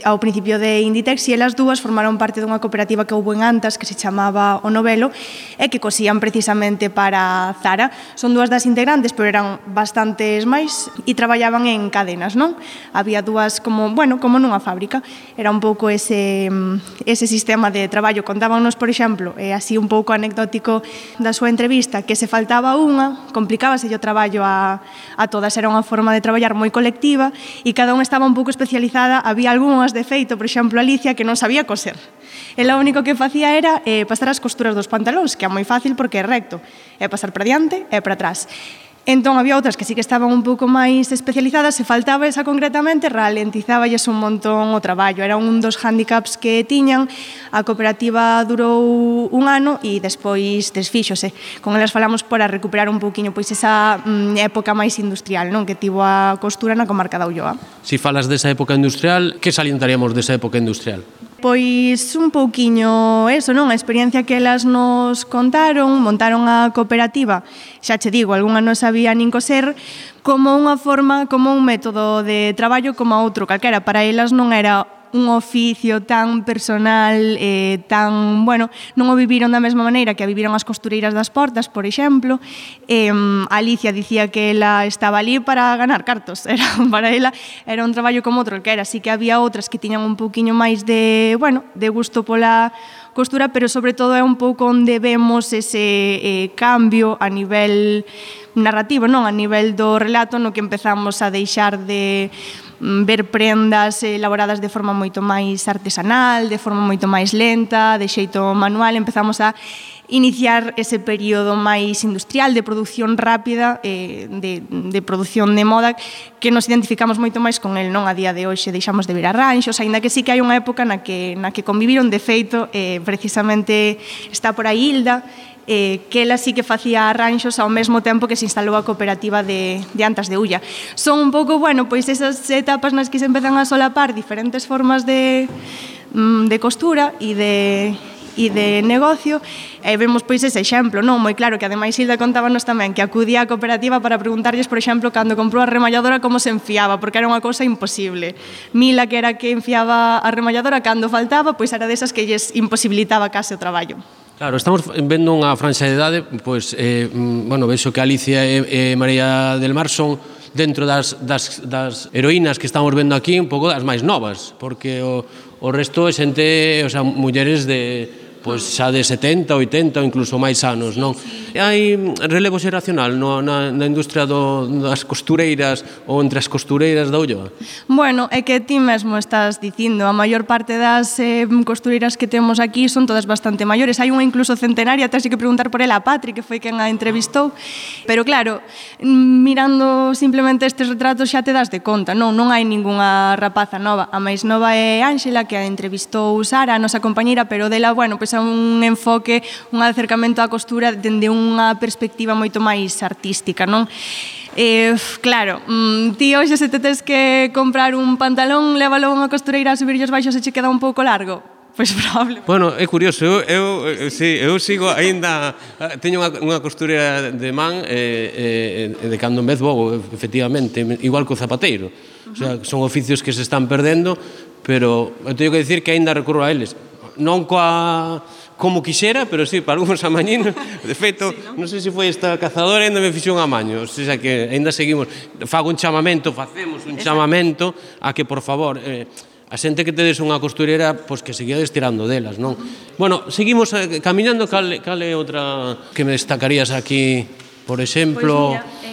ao principio de Inditex e elas dúas formaron parte dunha cooperativa que houve en Antas que se chamaba O Novelo e que cosían precisamente para Zara. Son dúas das integrantes, pero eran bastantes máis e traballaban en cadenas, non? Había dúas como, bueno, como nunha fábrica fábrica. Era un pouco ese, mm, ese sistema de traballo. Contábanos, por exemplo, e así un pouco anecdótico da súa entrevista, que se faltaba unha, complicábase o traballo a, a todas. Era unha forma de traballar moi colectiva e cada unha estaba un pouco especializada. Había algunhas de feito, por exemplo, Alicia, que non sabía coser. E o único que facía era eh, pasar as costuras dos pantalóns, que é moi fácil porque é recto. É pasar para diante e para atrás. Entón había outras que sí que estaban un pouco máis especializadas e faltaba esa concretamente, ralentizáballes un montón o traballo. Era un dos handicaps que tiñan, a cooperativa durou un ano e despois desfíxose. Con elas falamos para recuperar un pouquiño pois esa mm, época máis industrial non que tivo a costura na comarca da Ulloa. Si falas desa época industrial, que salientaríamos desa época industrial? Pois un pouquiño eso, non? A experiencia que elas nos contaron, montaron a cooperativa, xa che digo, algunha non sabía nin coser, como unha forma, como un método de traballo como outro calquera. Para elas non era un oficio tan personal, eh, tan, bueno, non o viviron da mesma maneira que a viviron as costureiras das portas, por exemplo. Eh, Alicia dicía que ela estaba ali para ganar cartos, era para ela era un traballo como outro que era, así que había outras que tiñan un pouquiño máis de, bueno, de gusto pola costura, pero sobre todo é un pouco onde vemos ese eh, cambio a nivel narrativo, non, a nivel do relato no que empezamos a deixar de Mm, ver prendas elaboradas de forma moito máis artesanal, de forma moito máis lenta, de xeito manual, empezamos a iniciar ese período máis industrial de produción rápida eh, de, de produción de moda que nos identificamos moito máis con el non a día de hoxe. Deixamos de ver arranxos aínda que sí que hai unha época na que, na que conviviron de feito eh, precisamente está por aí Hilda eh, que ela sí que facía arranxos ao mesmo tempo que se instalou a cooperativa de, de Antas de Ulla. Son un pouco, bueno, pois esas etapas nas que se empezan a solapar diferentes formas de, mm, de costura e de, e de negocio e vemos pois ese exemplo, non? Moi claro que ademais Hilda contábanos tamén que acudía á cooperativa para preguntarlles, por exemplo, cando comprou a remalladora como se enfiaba, porque era unha cousa imposible. Mila, que era que enfiaba a remalladora, cando faltaba, pois era desas que lles imposibilitaba case o traballo. Claro, estamos vendo unha franxa de idade, pois, eh, mm, bueno, vexo que Alicia e, e María del Mar son dentro das, das, das heroínas que estamos vendo aquí un pouco das máis novas, porque o, o resto é xente, o sea, mulleres de pois xa de 70, 80 ou incluso máis anos, non? E hai relevo xeracional no, na, na industria do, das costureiras ou entre as costureiras da Ulloa? Bueno, é que ti mesmo estás dicindo, a maior parte das eh, costureiras que temos aquí son todas bastante maiores, hai unha incluso centenaria, tens que preguntar por ela a Patri, que foi quen a entrevistou, pero claro, mirando simplemente estes retratos xa te das de conta, non, non hai ningunha rapaza nova, a máis nova é Ángela, que a entrevistou Sara, a nosa compañeira, pero dela, bueno, pois a un enfoque, un acercamento á costura dende unha perspectiva moito máis artística, non? Eh, claro, mm, ti hoxe se te tes que comprar un pantalón, lévalo a unha costureira a subir os baixos e che queda un pouco largo. Pois pues probable. Bueno, é curioso, eu, eu, eu, sí, eu sigo aínda eh, teño unha, unha costureira de man eh, eh, de cando en vez vou, efectivamente, igual co zapateiro. Uh -huh. O sea, son oficios que se están perdendo, pero eu teño que dicir que aínda recurro a eles non coa como quixera, pero sí, para algúns amañinos, de feito, sí, non? non sei se foi esta cazadora, ainda me fixou un amaño, o sea que ainda seguimos, fago un chamamento, facemos un chamamento a que, por favor, eh, a xente que tedes unha costurera, pois que seguía tirando delas, non? Bueno, seguimos eh, camiñando, cal, cal é outra que me destacarías aquí, por pois exemplo... Pois mira, eh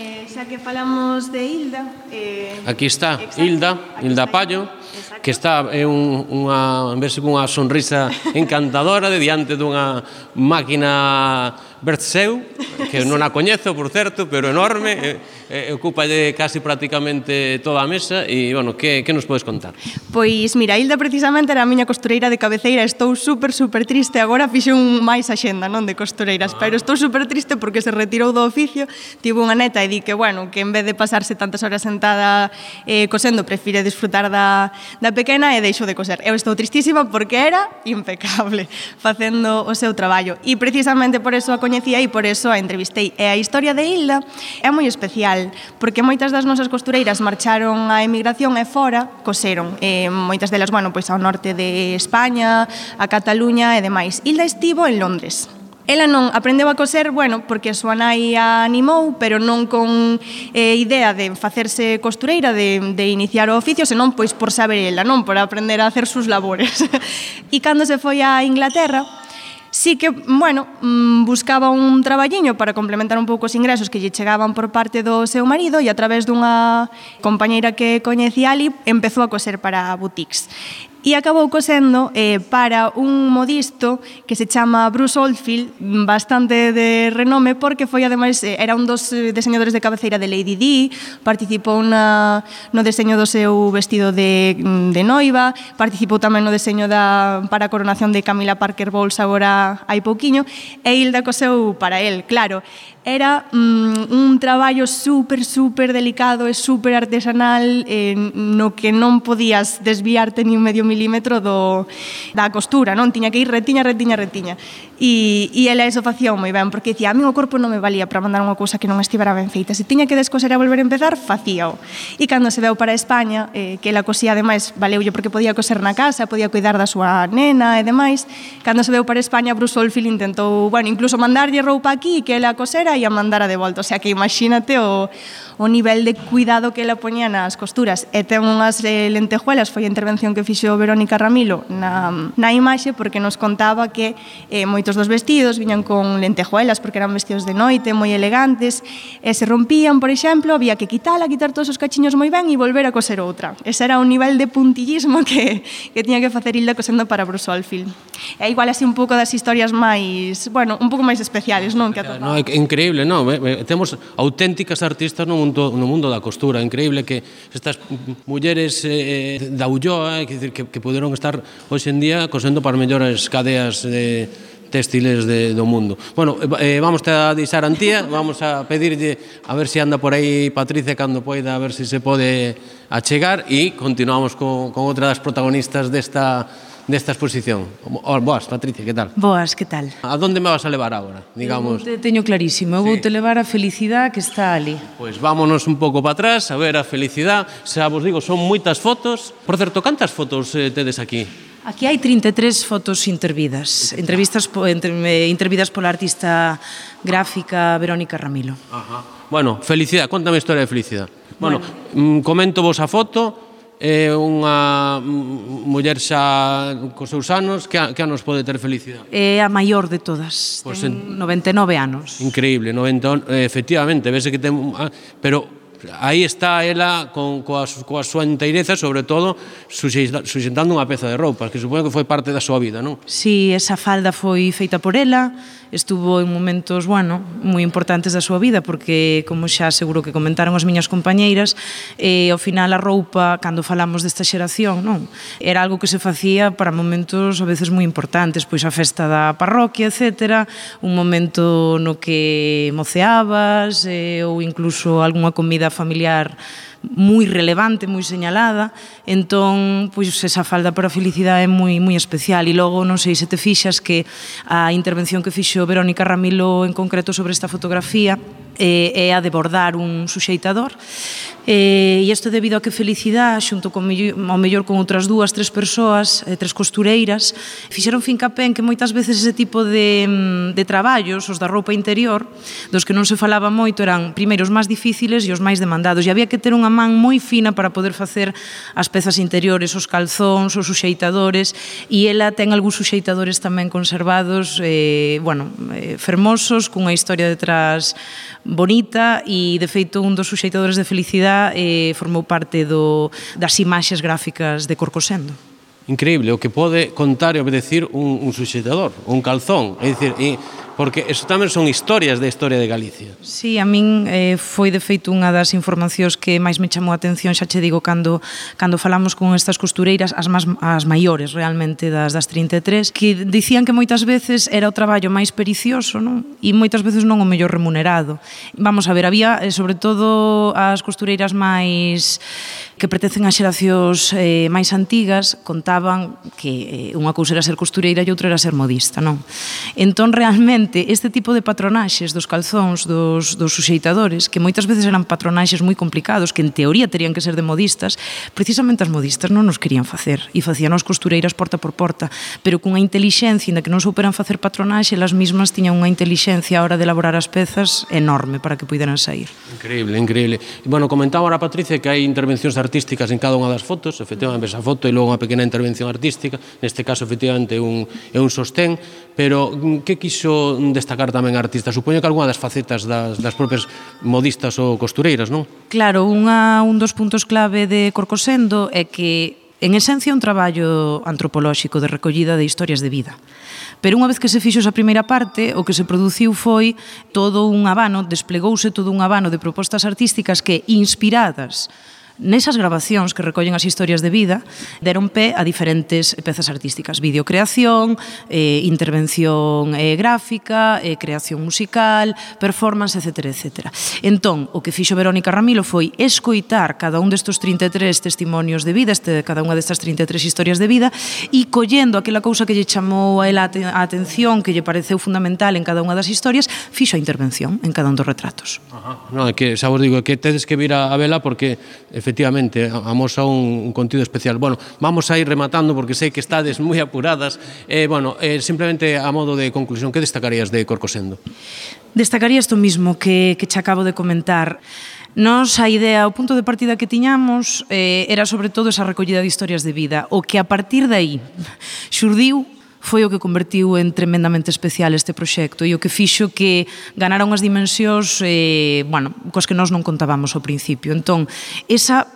que falamos de Hilda... Eh, Aquí está, exacto, Hilda, Aquí Hilda está Pallo, exacto. que está é un, unha, en verse cunha sonrisa encantadora de diante dunha máquina Bertseu, que non a coñezo, por certo, pero enorme, eh, Eh, eh, ocupa de casi prácticamente toda a mesa e, bueno, que, que nos podes contar? Pois, mira, Hilda precisamente era a miña costureira de cabeceira, estou super, super triste, agora fixe un máis axenda, non, de costureiras, ah. pero estou super triste porque se retirou do oficio, tivo unha neta e di que, bueno, que en vez de pasarse tantas horas sentada eh, cosendo, prefire disfrutar da, da pequena e deixo de coser. Eu estou tristísima porque era impecable facendo o seu traballo e precisamente por eso a coñecía e por eso a entrevistei. E a historia de Hilda é moi especial, porque moitas das nosas costureiras marcharon á emigración e fora, coseron. Eh, moitas delas, bueno, pois ao norte de España, a Cataluña e demais. Hilda estivo en Londres. Ela non aprendeu a coser, bueno, porque a súa nai a animou, pero non con eh, idea de facerse costureira, de, de iniciar o oficio, senón pois por saber ela, non por aprender a hacer sus labores. e cando se foi a Inglaterra, sí que, bueno, mm, buscaba un traballiño para complementar un pouco os ingresos que lle chegaban por parte do seu marido e a través dunha compañeira que coñecía ali empezou a coser para boutiques e acabou cosendo eh, para un modisto que se chama Bruce Oldfield, bastante de renome porque foi ademais eh, era un dos eh, deseñadores de cabeceira de Lady Di, participou na, no deseño do seu vestido de, mm, de noiva, participou tamén no deseño da, para a coronación de Camila Parker Bowles agora hai pouquiño, e Hilda coseu para el, claro era mm, un traballo super, super delicado e super artesanal eh, no que non podías desviarte ni un medio milímetro do, da costura, non? Tiña que ir retiña, retiña, retiña. E, e ela eso facía moi ben, porque dicía, a mí o corpo non me valía para mandar unha cousa que non estivera ben feita. Se tiña que descoser e volver a empezar, facíao. E cando se veu para España, eh, que ela cosía ademais, valeulle porque podía coser na casa, podía cuidar da súa nena e demais, cando se veu para España, Brusolfil intentou, bueno, incluso mandarlle roupa aquí que ela cosera, e a mandara de volta. O sea que imagínate o, o nivel de cuidado que ela poñía nas costuras. E ten unhas eh, lentejuelas, foi a intervención que fixo Verónica Ramilo na, na imaxe, porque nos contaba que eh, moitos dos vestidos viñan con lentejuelas, porque eran vestidos de noite, moi elegantes, e se rompían, por exemplo, había que quitala, quitar todos os cachiños moi ben e volver a coser outra. Ese era un nivel de puntillismo que, que tiña que facer Hilda cosendo para Bruce Oldfield. É igual así un pouco das historias máis, bueno, un pouco máis especiales, non? Que no, é increíble increíble, non, temos auténticas artistas no mundo no mundo da costura, increíble que estas mulleres eh, eh da Ulloa, eh, que, que, que poderon estar hoxe en día cosendo para mellores cadeas de textiles de, do mundo. Bueno, eh, eh vamos a deixar antía, vamos a pedirlle a ver se si anda por aí Patricia cando poida, a ver se si se pode achegar. E continuamos con, con outra das protagonistas desta nesta exposición? Boas, Patricia, que tal? Boas, que tal? A donde me vas a levar agora, digamos? Eu te teño clarísimo, eu sí. vou te levar a felicidade que está ali. Pois pues vámonos un pouco para atrás a ver a felicidade. Xa vos digo, son moitas fotos. Por certo, cantas fotos eh, tedes aquí? Aquí hai 33 fotos intervidas, entrevistas entre, intervidas pola artista gráfica Verónica Ramilo. Ajá. Bueno, felicidade, contame a historia de felicidade. Bueno, bueno. Mm, comento vos a foto, é unha muller xa cos seus anos, que, que anos pode ter felicidade? É a maior de todas, pois ten en... 99 anos. Increíble, 90, eh, efectivamente, vese que ten... Ah, pero aí está ela con, coa, coa súa inteireza, sobre todo, suxentando unha peza de roupa, que supoño que foi parte da súa vida, non? Si, sí, esa falda foi feita por ela, estuvo en momentos, bueno, moi importantes da súa vida, porque, como xa seguro que comentaron as miñas compañeiras, eh, ao final a roupa, cando falamos desta xeración, non? Era algo que se facía para momentos a veces moi importantes, pois a festa da parroquia, etc., un momento no que moceabas, eh, ou incluso algunha comida familiar moi relevante, moi señalada, entón, pois, esa falda para a felicidade é moi, moi especial. E logo, non sei se te fixas que a intervención que fixo Verónica Ramilo en concreto sobre esta fotografía, eh, é a de bordar un suxeitador Eh, e isto debido a que Felicidad, xunto con ao mellor con outras dúas, tres persoas, eh, tres costureiras, fixeron fincapé en que moitas veces ese tipo de, mm, de traballos, os da roupa interior, dos que non se falaba moito, eran primeiro os máis difíciles e os máis demandados. E había que ter unha man moi fina para poder facer as pezas interiores, os calzóns, os suxeitadores, e ela ten algúns suxeitadores tamén conservados, eh, bueno, eh, fermosos, cunha historia detrás bonita, e de feito un dos suxeitadores de Felicidad Ela eh, formou parte do, das imaxes gráficas de Corcosendo. Increíble o que pode contar e obedecir un, un suxetador, un calzón. É dicir, e, porque eso tamén son historias da historia de Galicia. Sí, a min eh, foi de feito unha das informacións que máis me chamou a atención, xa che digo, cando, cando falamos con estas costureiras, as, más, as maiores realmente das, das 33, que dicían que moitas veces era o traballo máis pericioso, non? E moitas veces non o mellor remunerado. Vamos a ver, había, eh, sobre todo, as costureiras máis que pertencen a xeracións eh, máis antigas contaban que eh, unha cousa era ser costureira e outra era ser modista, non? Entón, realmente, xente este tipo de patronaxes dos calzóns dos, dos suxeitadores, que moitas veces eran patronaxes moi complicados, que en teoría terían que ser de modistas, precisamente as modistas non nos querían facer, e facían as costureiras porta por porta, pero cunha intelixencia, inda que non souperan facer patronaxe, elas mismas tiñan unha intelixencia a hora de elaborar as pezas enorme para que puderan sair. Increíble, increíble. E, bueno, comentaba ahora Patricia que hai intervencións artísticas en cada unha das fotos, efectivamente, esa foto e logo unha pequena intervención artística, neste caso, efectivamente, un, é un sostén, pero mm, que quiso destacar tamén a artista? Supoño que algunha das facetas das, das propias modistas ou costureiras, non? Claro, unha, un dos puntos clave de Corcosendo é que En esencia, un traballo antropolóxico de recollida de historias de vida. Pero unha vez que se fixo esa primeira parte, o que se produciu foi todo un habano, desplegouse todo un habano de propostas artísticas que, inspiradas Nesas grabacións que recollen as historias de vida deron pé a diferentes pezas artísticas, videocreación, eh, intervención eh, gráfica, eh, creación musical, performance, etc. etc. Entón, o que fixo Verónica Ramilo foi escoitar cada un destes 33 testimonios de vida, este, cada unha destas 33 historias de vida, e collendo aquela cousa que lle chamou a ela a atención, que lle pareceu fundamental en cada unha das historias, fixo a intervención en cada un dos retratos. Ajá. No, é que, xa vos digo, que tedes que vir a, a vela porque, efectivamente, efectivamente, amosa un, un contido especial. Bueno, vamos a ir rematando porque sei que estades moi apuradas. Eh, bueno, eh, simplemente a modo de conclusión, que destacarías de Corcosendo? Destacaría isto mismo que, que che acabo de comentar. Nos a idea, o punto de partida que tiñamos eh, era sobre todo esa recollida de historias de vida, o que a partir de aí xurdiu foi o que convertiu en tremendamente especial este proxecto e o que fixo que ganara unhas dimensións eh, bueno, cos que nós non contábamos ao principio. Entón, esa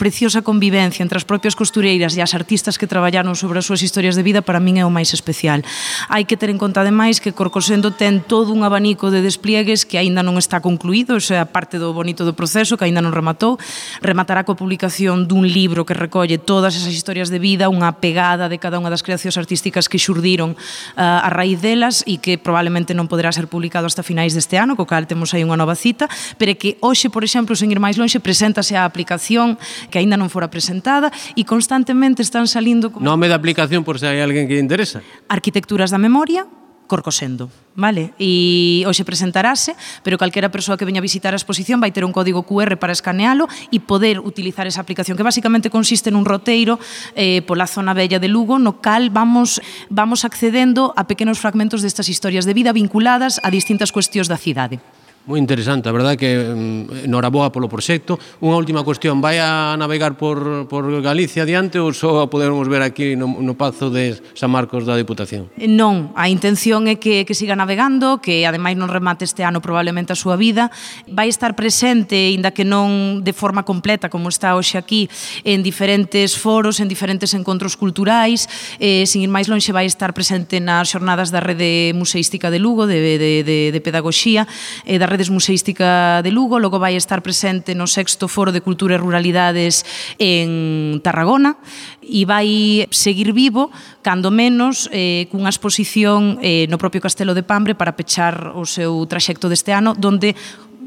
preciosa convivencia entre as propias costureiras e as artistas que traballaron sobre as súas historias de vida para min é o máis especial. Hai que ter en conta ademais que Corcosendo ten todo un abanico de despliegues que aínda non está concluído, iso é a parte do bonito do proceso que aínda non rematou. Rematará coa publicación dun libro que recolle todas esas historias de vida, unha pegada de cada unha das creacións artísticas que xurdiron uh, a raíz delas e que probablemente non poderá ser publicado hasta finais deste ano, co cal temos aí unha nova cita, pero que hoxe, por exemplo, sen ir máis longe, preséntase a aplicación que aínda non fora presentada e constantemente están salindo... Como... Nome da aplicación por se hai alguén que interesa. Arquitecturas da memoria, Corcosendo, vale? E hoxe presentarase, pero calquera persoa que veña a visitar a exposición vai ter un código QR para escanealo e poder utilizar esa aplicación que basicamente consiste nun roteiro eh, pola zona bella de Lugo, no cal vamos vamos accedendo a pequenos fragmentos destas historias de vida vinculadas a distintas cuestións da cidade. Moi interesante, a verdade que mm, noraboa polo proxecto. Unha última cuestión, vai a navegar por, por Galicia adiante ou só a podermos ver aquí no, no Pazo de San Marcos da Diputación? Non, a intención é que, que siga navegando, que ademais non remate este ano probablemente a súa vida. Vai estar presente, inda que non de forma completa como está hoxe aquí, en diferentes foros, en diferentes encontros culturais, eh, sin ir máis lonxe vai estar presente nas xornadas da Rede Museística de Lugo, de, de, de, de Pedagogía, eh, da redes museística de Lugo, logo vai estar presente no sexto foro de cultura e ruralidades en Tarragona e vai seguir vivo, cando menos, eh, cunha exposición eh, no propio Castelo de Pambre para pechar o seu traxecto deste ano, donde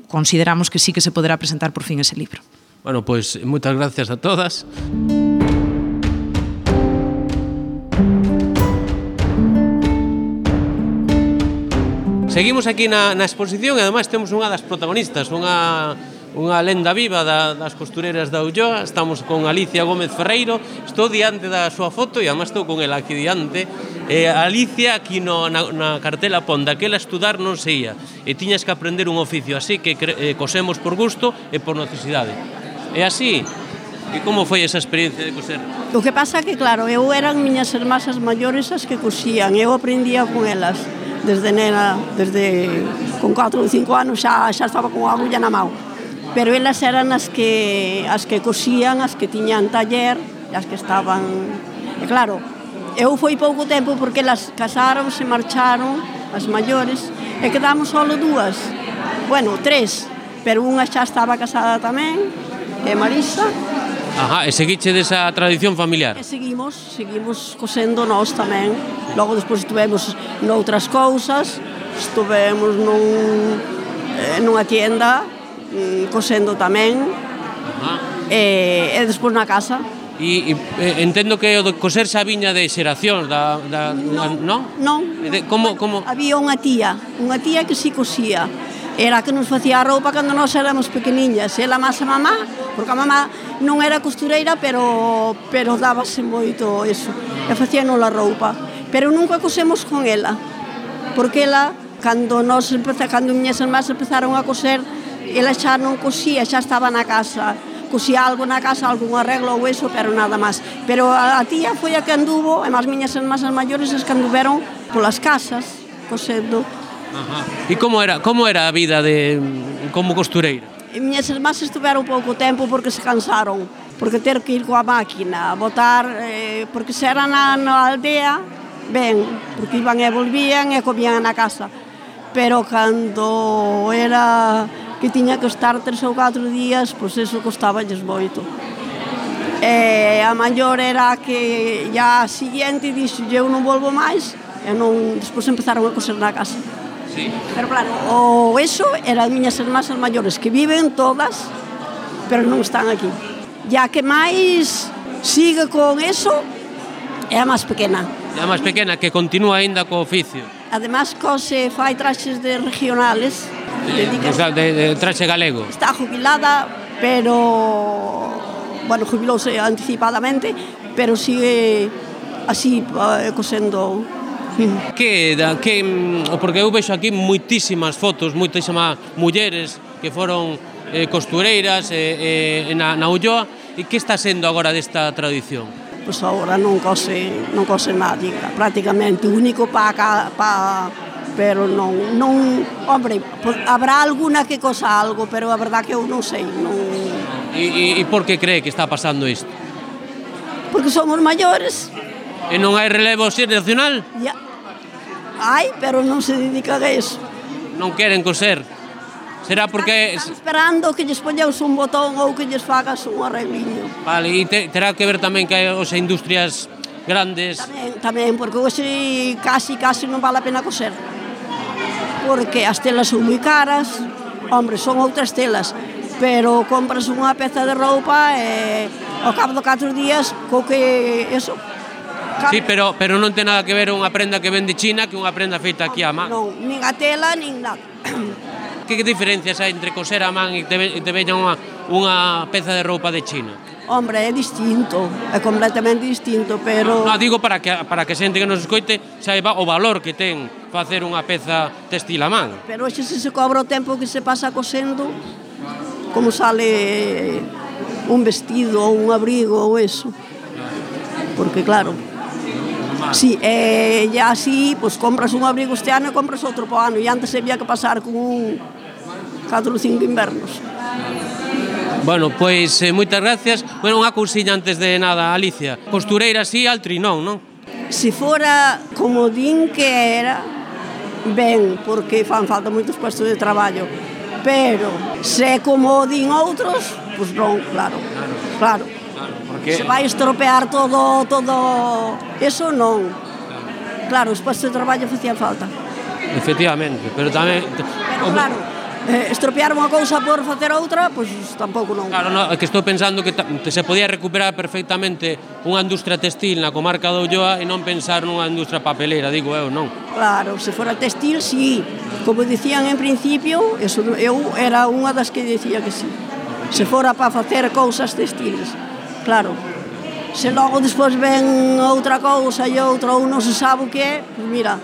consideramos que sí que se poderá presentar por fin ese libro. Bueno, pois, pues, moitas gracias a todas. Música Seguimos aquí na, na exposición e ademais temos unha das protagonistas, unha unha lenda viva da, das costureiras da Ulloa. Estamos con Alicia Gómez Ferreiro. Estou diante da súa foto e además estou con ela aquí diante. Eh, Alicia aquí no, na, na cartela pon Daquela estudar non se ia E tiñas que aprender un oficio Así que eh, cosemos por gusto e por necesidade. É así? E como foi esa experiencia de coser? O que pasa que, claro, eu eran miñas hermasas maiores as que cosían. Eu aprendía con elas desde nena, desde con 4 ou 5 anos xa, xa estaba con a agulla na mão. Pero elas eran as que, as que cosían, as que tiñan taller, as que estaban... E claro, eu foi pouco tempo porque elas casaron, se marcharon, as maiores, e quedamos solo dúas, bueno, tres, pero unha xa estaba casada tamén, que é Marisa, Ajá, e seguiche desa tradición familiar? E seguimos, seguimos cosendo nós tamén. Logo despois estuvemos noutras cousas, estuvemos nun, eh, nunha tienda mm, cosendo tamén, Ajá. e, e despois na casa. E, e entendo que o de coser xa viña de xeracións da, da non, non? non. De, como, como... Había unha tía, unha tía que si cosía era que nos facía a roupa cando nós éramos pequeniñas. Ela máis a mamá, porque a mamá non era costureira, pero, pero dábase moito eso. E facíanos a roupa. Pero nunca cosemos con ela, porque ela, cando, nós empeza, cando miñas irmás empezaron a coser, ela xa non cosía, xa estaba na casa. Cosía algo na casa, algún arreglo ou eso, pero nada máis. Pero a, a tía foi a que anduvo, e as miñas irmás as maiores as que anduveron polas casas, cosendo Ajá. E como era, como era a vida de como costureira? E miñas irmás estuveron pouco tempo porque se cansaron, porque ter que ir coa máquina botar, eh, porque se era na, na aldea, ben, porque iban e volvían e comían na casa. Pero cando era que tiña que estar tres ou catro días, pois eso costaballes moito. E a maior era que ya a seguinte dixo, eu non volvo máis, e non, despois empezaron a coser na casa. Sí. Pero claro, o eso eran miñas irmás as maiores que viven todas, pero non están aquí. Ya que máis sigue con eso é a máis pequena. É a máis pequena que continúa aínda co oficio. Además, cose fai traxes de regionales. Sí, dedicas, o sea, de, de traxe galego. Está jubilada, pero... Bueno, jubilouse anticipadamente, pero sigue así eh, cosendo que, da, que, mm, porque eu vexo aquí moitísimas fotos, moitísimas mulleres que foron eh, costureiras eh, eh, na, na Ulloa, e que está sendo agora desta tradición? Pois agora non cose, non cose nadie, prácticamente único para, para pero non, non, hombre, habrá alguna que cosa algo, pero a verdad que eu non sei, non... E, e, e por que cree que está pasando isto? Porque somos maiores, E non hai relevo xeracional? Ya. Hai, pero non se dedica a eso. Non queren coser. Será porque... Están esperando que lles poñeus un botón ou que lles fagas un arregliño. Vale, e te, terá que ver tamén que hai os industrias grandes... Tamén, tamén, porque hoxe casi, casi non vale a pena coser. Porque as telas son moi caras, hombre, son outras telas, pero compras unha peza de roupa e ao cabo de 4 días co que eso Sí, pero, pero non ten nada que ver unha prenda que ven de China que unha prenda feita aquí a man. Non, nin a tela, nin nada. que, que diferencias hai entre coser a man e te, te veña unha, unha peza de roupa de China? Hombre, é distinto, é completamente distinto, pero... No, no digo para que, para que xente que nos escoite saiba o valor que ten facer unha peza textil a man. Pero xe se se cobra o tempo que se pasa cosendo, como sale un vestido ou un abrigo ou eso. Porque claro, Sí, e, e así, pues, compras un abrigo este ano e compras outro po ano. E antes había que pasar con un 4 ou 5 invernos. Bueno, pois eh, moitas gracias. Bueno, unha cousiña antes de nada, Alicia. Costureira sí, altri non, non? Se fora como din que era, ben, porque fan falta moitos puestos de traballo. Pero se como din outros, pois non, claro. Claro. claro porque... Se vai estropear todo, todo... Eso non. Claro, os postos de traballo facían falta. Efectivamente, pero tamén... Pero claro, eh, estropear unha cousa por facer outra, pois pues, tampouco non. Claro, no, é que estou pensando que se podía recuperar perfectamente unha industria textil na comarca do Ulloa e non pensar nunha industria papeleira, digo eu, non. Claro, se fora textil, sí. Como dicían en principio, eso, eu era unha das que dicía que sí. Se fora para facer cousas textiles. Claro. Se logo despois ven outra cousa e outra ou non se sabe o que é, pues mira.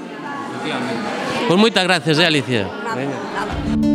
Pois moitas gracias, eh, Alicia. Nada, nada.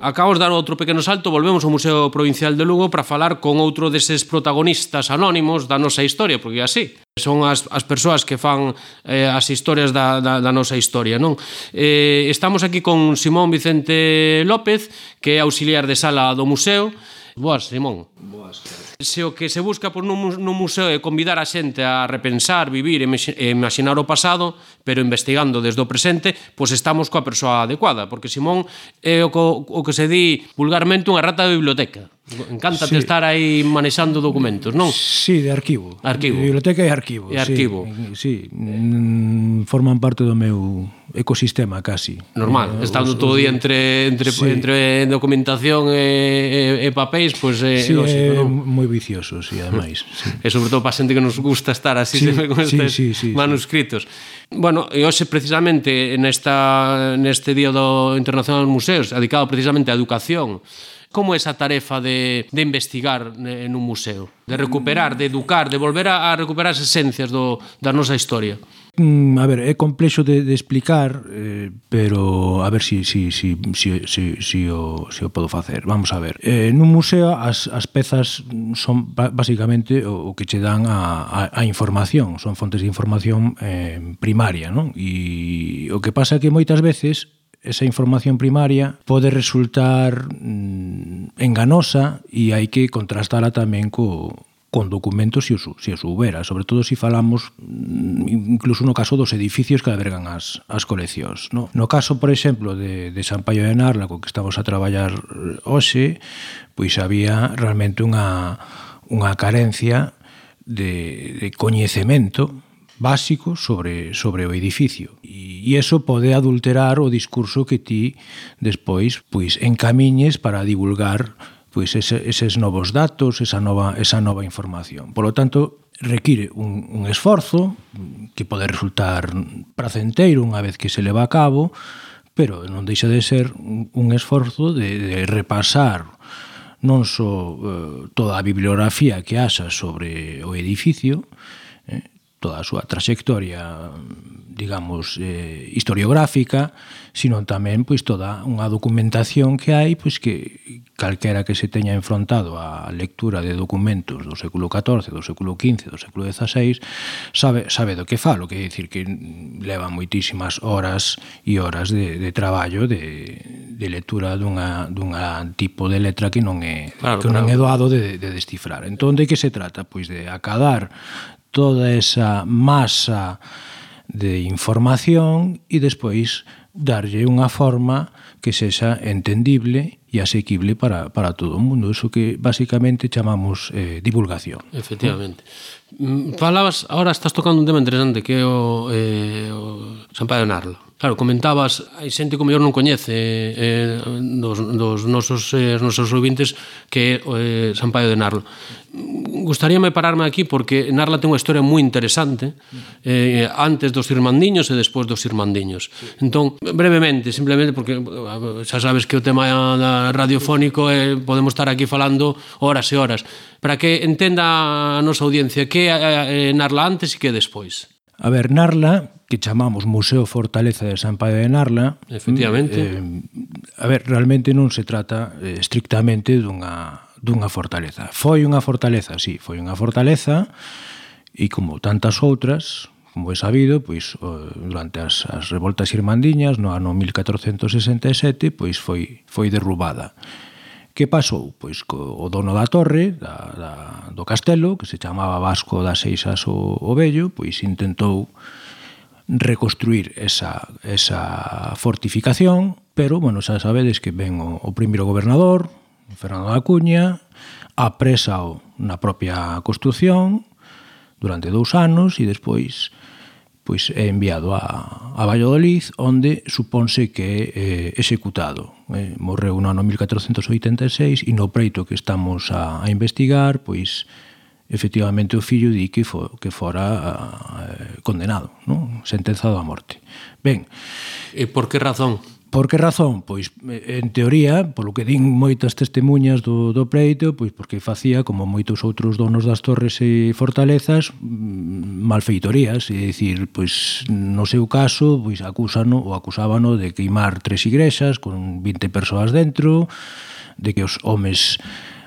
Acabamos de dar outro pequeno salto, volvemos ao Museo Provincial de Lugo para falar con outro deses protagonistas anónimos da nosa historia, porque así son as, as persoas que fan eh, as historias da, da, da nosa historia, non? Eh, estamos aquí con Simón Vicente López, que é auxiliar de sala do museo. Boas, Simón. Boas. Se o que se busca por nun, nun museo é convidar a xente a repensar, vivir e imaginar o pasado, pero investigando desde o presente, pois estamos coa persoa adecuada, porque Simón é o, co, o que se di vulgarmente unha rata de biblioteca. Encántate sí. estar aí manexando documentos, non? Sí, de arquivo. Arquivo. De biblioteca e arquivo. E arquivo. Sí, sí, eh. forman parte do meu ecosistema casi. Normal, eh, estando os, todo o día entre entre sí. entre documentación e, e, e papéis, pois pues, é sí, lógico, non? moi vicioso, si sí, ademais. sí. E sobre todo para xente que nos gusta estar así sí, con estes sí, sí, sí, manuscritos. Sí. Bueno, e hoxe precisamente nesta neste Día do Internacional dos Museos, dedicado precisamente á educación, Como é esa tarefa de, de investigar eh, en un museo? De recuperar, de educar, de volver a, a recuperar as esencias do, da nosa historia? mm, a ver, é complexo de, de explicar, eh, pero a ver si si si si si, si o si o podo facer. Vamos a ver. Eh, nun museo as as pezas son basicamente o, o que che dan a, a a información, son fontes de información eh, primaria, non? E o que pasa é que moitas veces esa información primaria pode resultar mm, enganosa e hai que contrastala tamén co con documentos se os, se os houbera, sobre todo se si falamos mm, incluso no caso dos edificios que albergan as, as coleccións. No, no caso, por exemplo, de, de Sampaio de Narla, co que estamos a traballar eh, hoxe, pois había realmente unha, unha carencia de, de coñecemento básico sobre, sobre o edificio. E, e eso pode adulterar o discurso que ti despois pois encamiñes para divulgar pois ese, eses novos datos, esa nova, esa nova información. Por lo tanto, require un, un esforzo que pode resultar pracenteiro unha vez que se leva a cabo, pero non deixa de ser un, un esforzo de, de repasar non só eh, toda a bibliografía que haxa sobre o edificio, toda a súa traxectoria, digamos, eh, historiográfica, sino tamén pois toda unha documentación que hai, pois que calquera que se teña enfrontado á lectura de documentos do século XIV, do século XV, do século XVI, sabe sabe do que falo, que dicir que leva moitísimas horas e horas de, de traballo de, de lectura dunha, dunha tipo de letra que non é claro, que non claro. é doado de, de descifrar. Entón, de que se trata? Pois de acadar toda esa masa de información e despois darlle unha forma que sexa entendible e asequible para, para todo o mundo. Iso que basicamente chamamos eh, divulgación. Efectivamente. Mm, falabas, ahora estás tocando un tema interesante que é o, eh, o Sampaio Narlo Claro, comentabas, hai xente que mellor non coñece eh, dos, dos nosos, eh, nosos ouvintes que é eh, San Paio de Narla. Gustaríame pararme aquí porque Narla ten unha historia moi interesante eh, antes dos Irmandiños e despois dos Irmandiños. Entón, brevemente, simplemente porque xa sabes que o tema radiofónico eh, podemos estar aquí falando horas e horas. Para que entenda a nosa audiencia que é eh, Narla antes e que despois. A ver, Narla que chamamos Museo Fortaleza de San Paio de Narla. Efectivamente. Eh, a ver, realmente non se trata eh, estrictamente dunha, dunha fortaleza. Foi unha fortaleza, sí, foi unha fortaleza e como tantas outras, como é sabido, pois durante as, as revoltas irmandiñas no ano 1467, pois foi foi derrubada. Que pasou? Pois co, o dono da torre da, da, do castelo, que se chamaba Vasco das Seixas o, o Bello, pois intentou reconstruir esa, esa fortificación, pero, bueno, xa sabedes que ven o, o primeiro gobernador, Fernando da Cuña, apresa o na propia construción durante dous anos e despois pois é enviado a, a Valladolid onde supónse que é eh, executado. Eh, morreu no ano 1486 e no preito que estamos a, a investigar pois efectivamente o fillo di que, for, que fora eh, condenado, non? sentenzado a morte. Ben, e por que razón? Por que razón? Pois, en teoría, polo que din moitas testemunhas do, do preito, pois porque facía, como moitos outros donos das torres e fortalezas, mm, malfeitorías, é dicir, pois, no seu caso, pois acúsano ou acusábano de queimar tres igrexas con 20 persoas dentro, de que os homes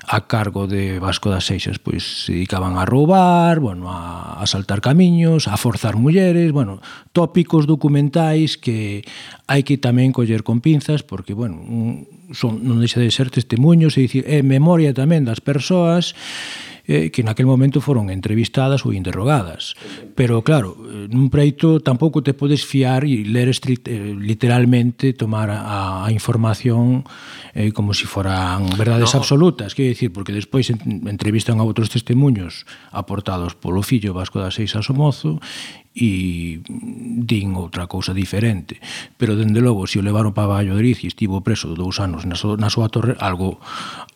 a cargo de Vasco das Seixas pois se dedicaban a roubar, bueno, a, a saltar camiños, a forzar mulleres, bueno, tópicos documentais que hai que tamén coller con pinzas porque bueno, son non deixa de ser testemunhos e dicir, é memoria tamén das persoas eh, que naquel momento foron entrevistadas ou interrogadas. Pero claro, eh, nun preito tampouco te podes fiar e ler estrict, eh, literalmente tomar a, a información eh, como se si foran verdades no. absolutas, quero dicir, porque despois entrevistan a outros testemunhos aportados polo fillo Vasco da a Somozo e din outra cousa diferente. Pero, dende logo, se o levaron para Valladolid e estivo preso dous anos na, so, na súa torre, algo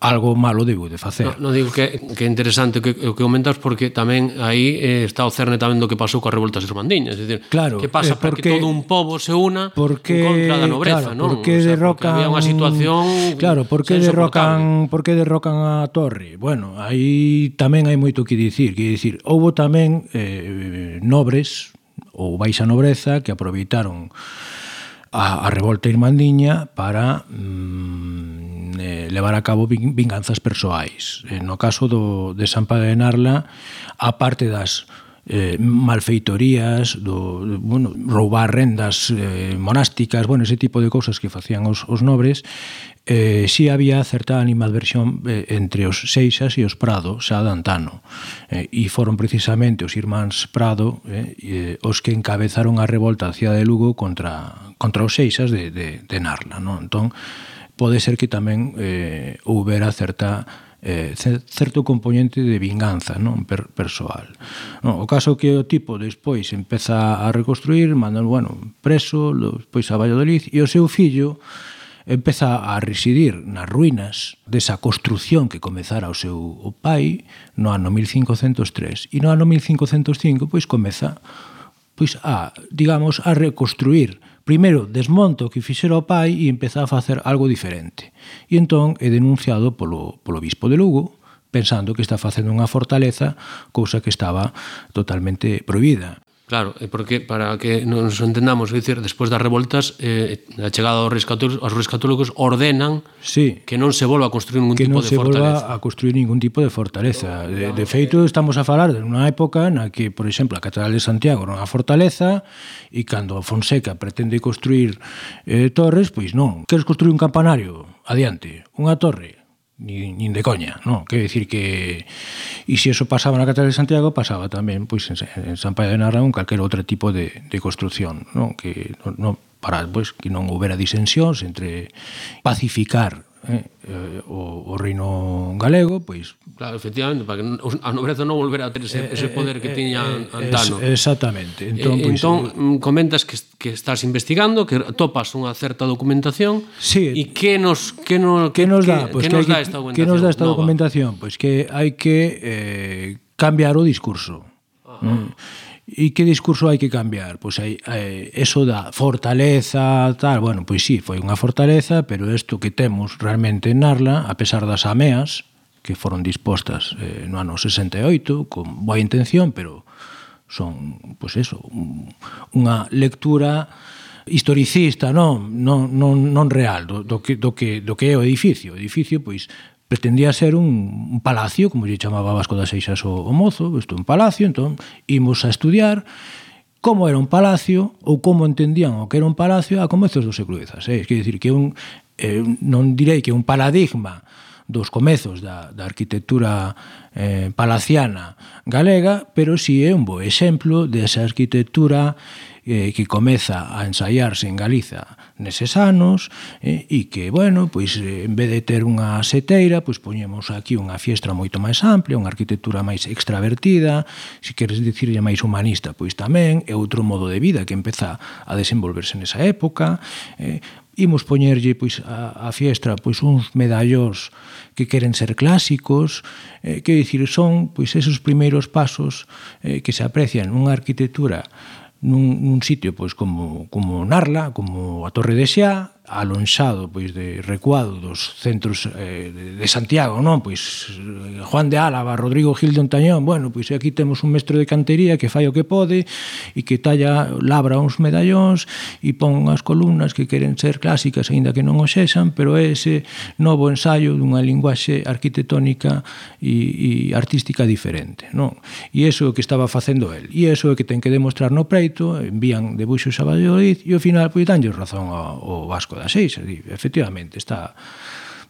algo malo debo de facer. Non no digo que, que é interesante o que, o que comentas, porque tamén aí eh, está o cerne tamén do que pasou coas revoltas irmandiñas. É dicir, claro, que pasa porque, para que todo un pobo se una porque, contra da nobreza, claro, non? Porque o sea, derrocan... Porque había unha situación... Claro, porque derrocan, porque derrocan a torre. Bueno, aí tamén hai moito que dicir. Que dicir, houbo tamén eh, nobres ou baixa nobreza que aproveitaron a, a revolta irmandiña para mm, eh, levar a cabo vinganzas persoais. Eh, no caso do, de San Padenarla, a parte das eh, malfeitorías, do, bueno, roubar rendas eh, monásticas, bueno, ese tipo de cousas que facían os, os nobres, eh, si había certa animadversión eh, entre os Seixas e os Prado xa de antano eh, e foron precisamente os irmáns Prado eh, eh, os que encabezaron a revolta hacia de Lugo contra, contra os Seixas de, de, de Narla non? entón pode ser que tamén eh, houbera certa eh, certo componente de vinganza non per, persoal. Non, o caso que o tipo despois empeza a reconstruir, mandan, bueno, preso, despois a Valladolid, e o seu fillo empeza a residir nas ruínas desa construción que comezara o seu o pai no ano 1503 e no ano 1505 pois comeza pois a, digamos, a reconstruir primeiro desmonto que fixera o pai e empeza a facer algo diferente. E entón é denunciado polo, polo bispo de Lugo, pensando que está facendo unha fortaleza, cousa que estaba totalmente prohibida. Claro, porque para que nos entendamos, é dicir, despois das revoltas, eh, a chegada aos reis católicos, os reis católicos ordenan sí, que non se volva a construir ningún tipo de fortaleza. Que non se volva a construir ningún tipo de fortaleza. De, de feito, estamos a falar de unha época na que, por exemplo, a Catedral de Santiago era unha fortaleza e cando Fonseca pretende construir eh, torres, pois non. Queres construir un campanario? Adiante. Unha torre? nin, nin de coña, non? Quero dicir que e se eso pasaba na Catedral de Santiago, pasaba tamén pois en, en San Paio de Narra un calquer outro tipo de, de construción, non? Que non, non para pois, que non houbera disensións entre pacificar eh, eh, o, o reino galego, pois... Claro, efectivamente, para que a nobreza non volvera a ter ese, eh, ese eh, poder que eh, tiña eh, antano. Es, exactamente. Entón, pois, entón, eh, pois, entón comentas que, que estás investigando, que topas unha certa documentación, sí, e que nos que nos que nos dá, pois, pues, que, nos dá esta documentación? Que nos dá esta documentación? Pois pues que hai que eh, cambiar o discurso. Ajá. Mm E que discurso hai que cambiar? Pois hai, hai eso da fortaleza, tal, bueno, pois sí, foi unha fortaleza, pero isto que temos realmente en Narla, a pesar das ameas que foron dispostas eh, no ano 68 con boa intención, pero son, pois eso, un, unha lectura historicista, non, non, non, non real do, do, que, do, que, do que é o edificio. O edificio, pois, pretendía ser un, un palacio, como lle chamaba Vasco das Seixas o, o mozo, isto un palacio, entón imos a estudiar como era un palacio ou como entendían o que era un palacio a comezos do século XVI. Quer dicir, que un, eh, non direi que un paradigma dos comezos da, da arquitectura eh, palaciana galega, pero si sí é un bo exemplo desa arquitectura eh, que comeza a ensaiarse en Galiza neses anos eh, e que, bueno, pois eh, en vez de ter unha seteira, pois poñemos aquí unha fiestra moito máis amplia, unha arquitectura máis extravertida, se queres dicirlle máis humanista, pois tamén é outro modo de vida que empeza a desenvolverse nesa época, eh, imos poñerlle pois a, a fiestra pois uns medallóns que queren ser clásicos, eh, que dicir son pois esos primeiros pasos eh, que se aprecian. Unha arquitectura nun, nun sitio pois como, como Narla, como a Torre de Xá, alonxado pois de recuado dos centros eh, de Santiago, non? Pois eh, Juan de Álava, Rodrigo Gil de Ontañón, bueno, pois aquí temos un mestre de cantería que fai o que pode e que talla, labra uns medallóns e pon as columnas que queren ser clásicas, aínda que non o xexan, pero é ese novo ensaio dunha linguaxe arquitectónica e, e artística diferente, non? E iso é o que estaba facendo el. E iso é o que ten que demostrar no preito, envían debuxos a Valladolid e ao final pois danlle razón ao, ao Vasco todas seis, efectivamente, está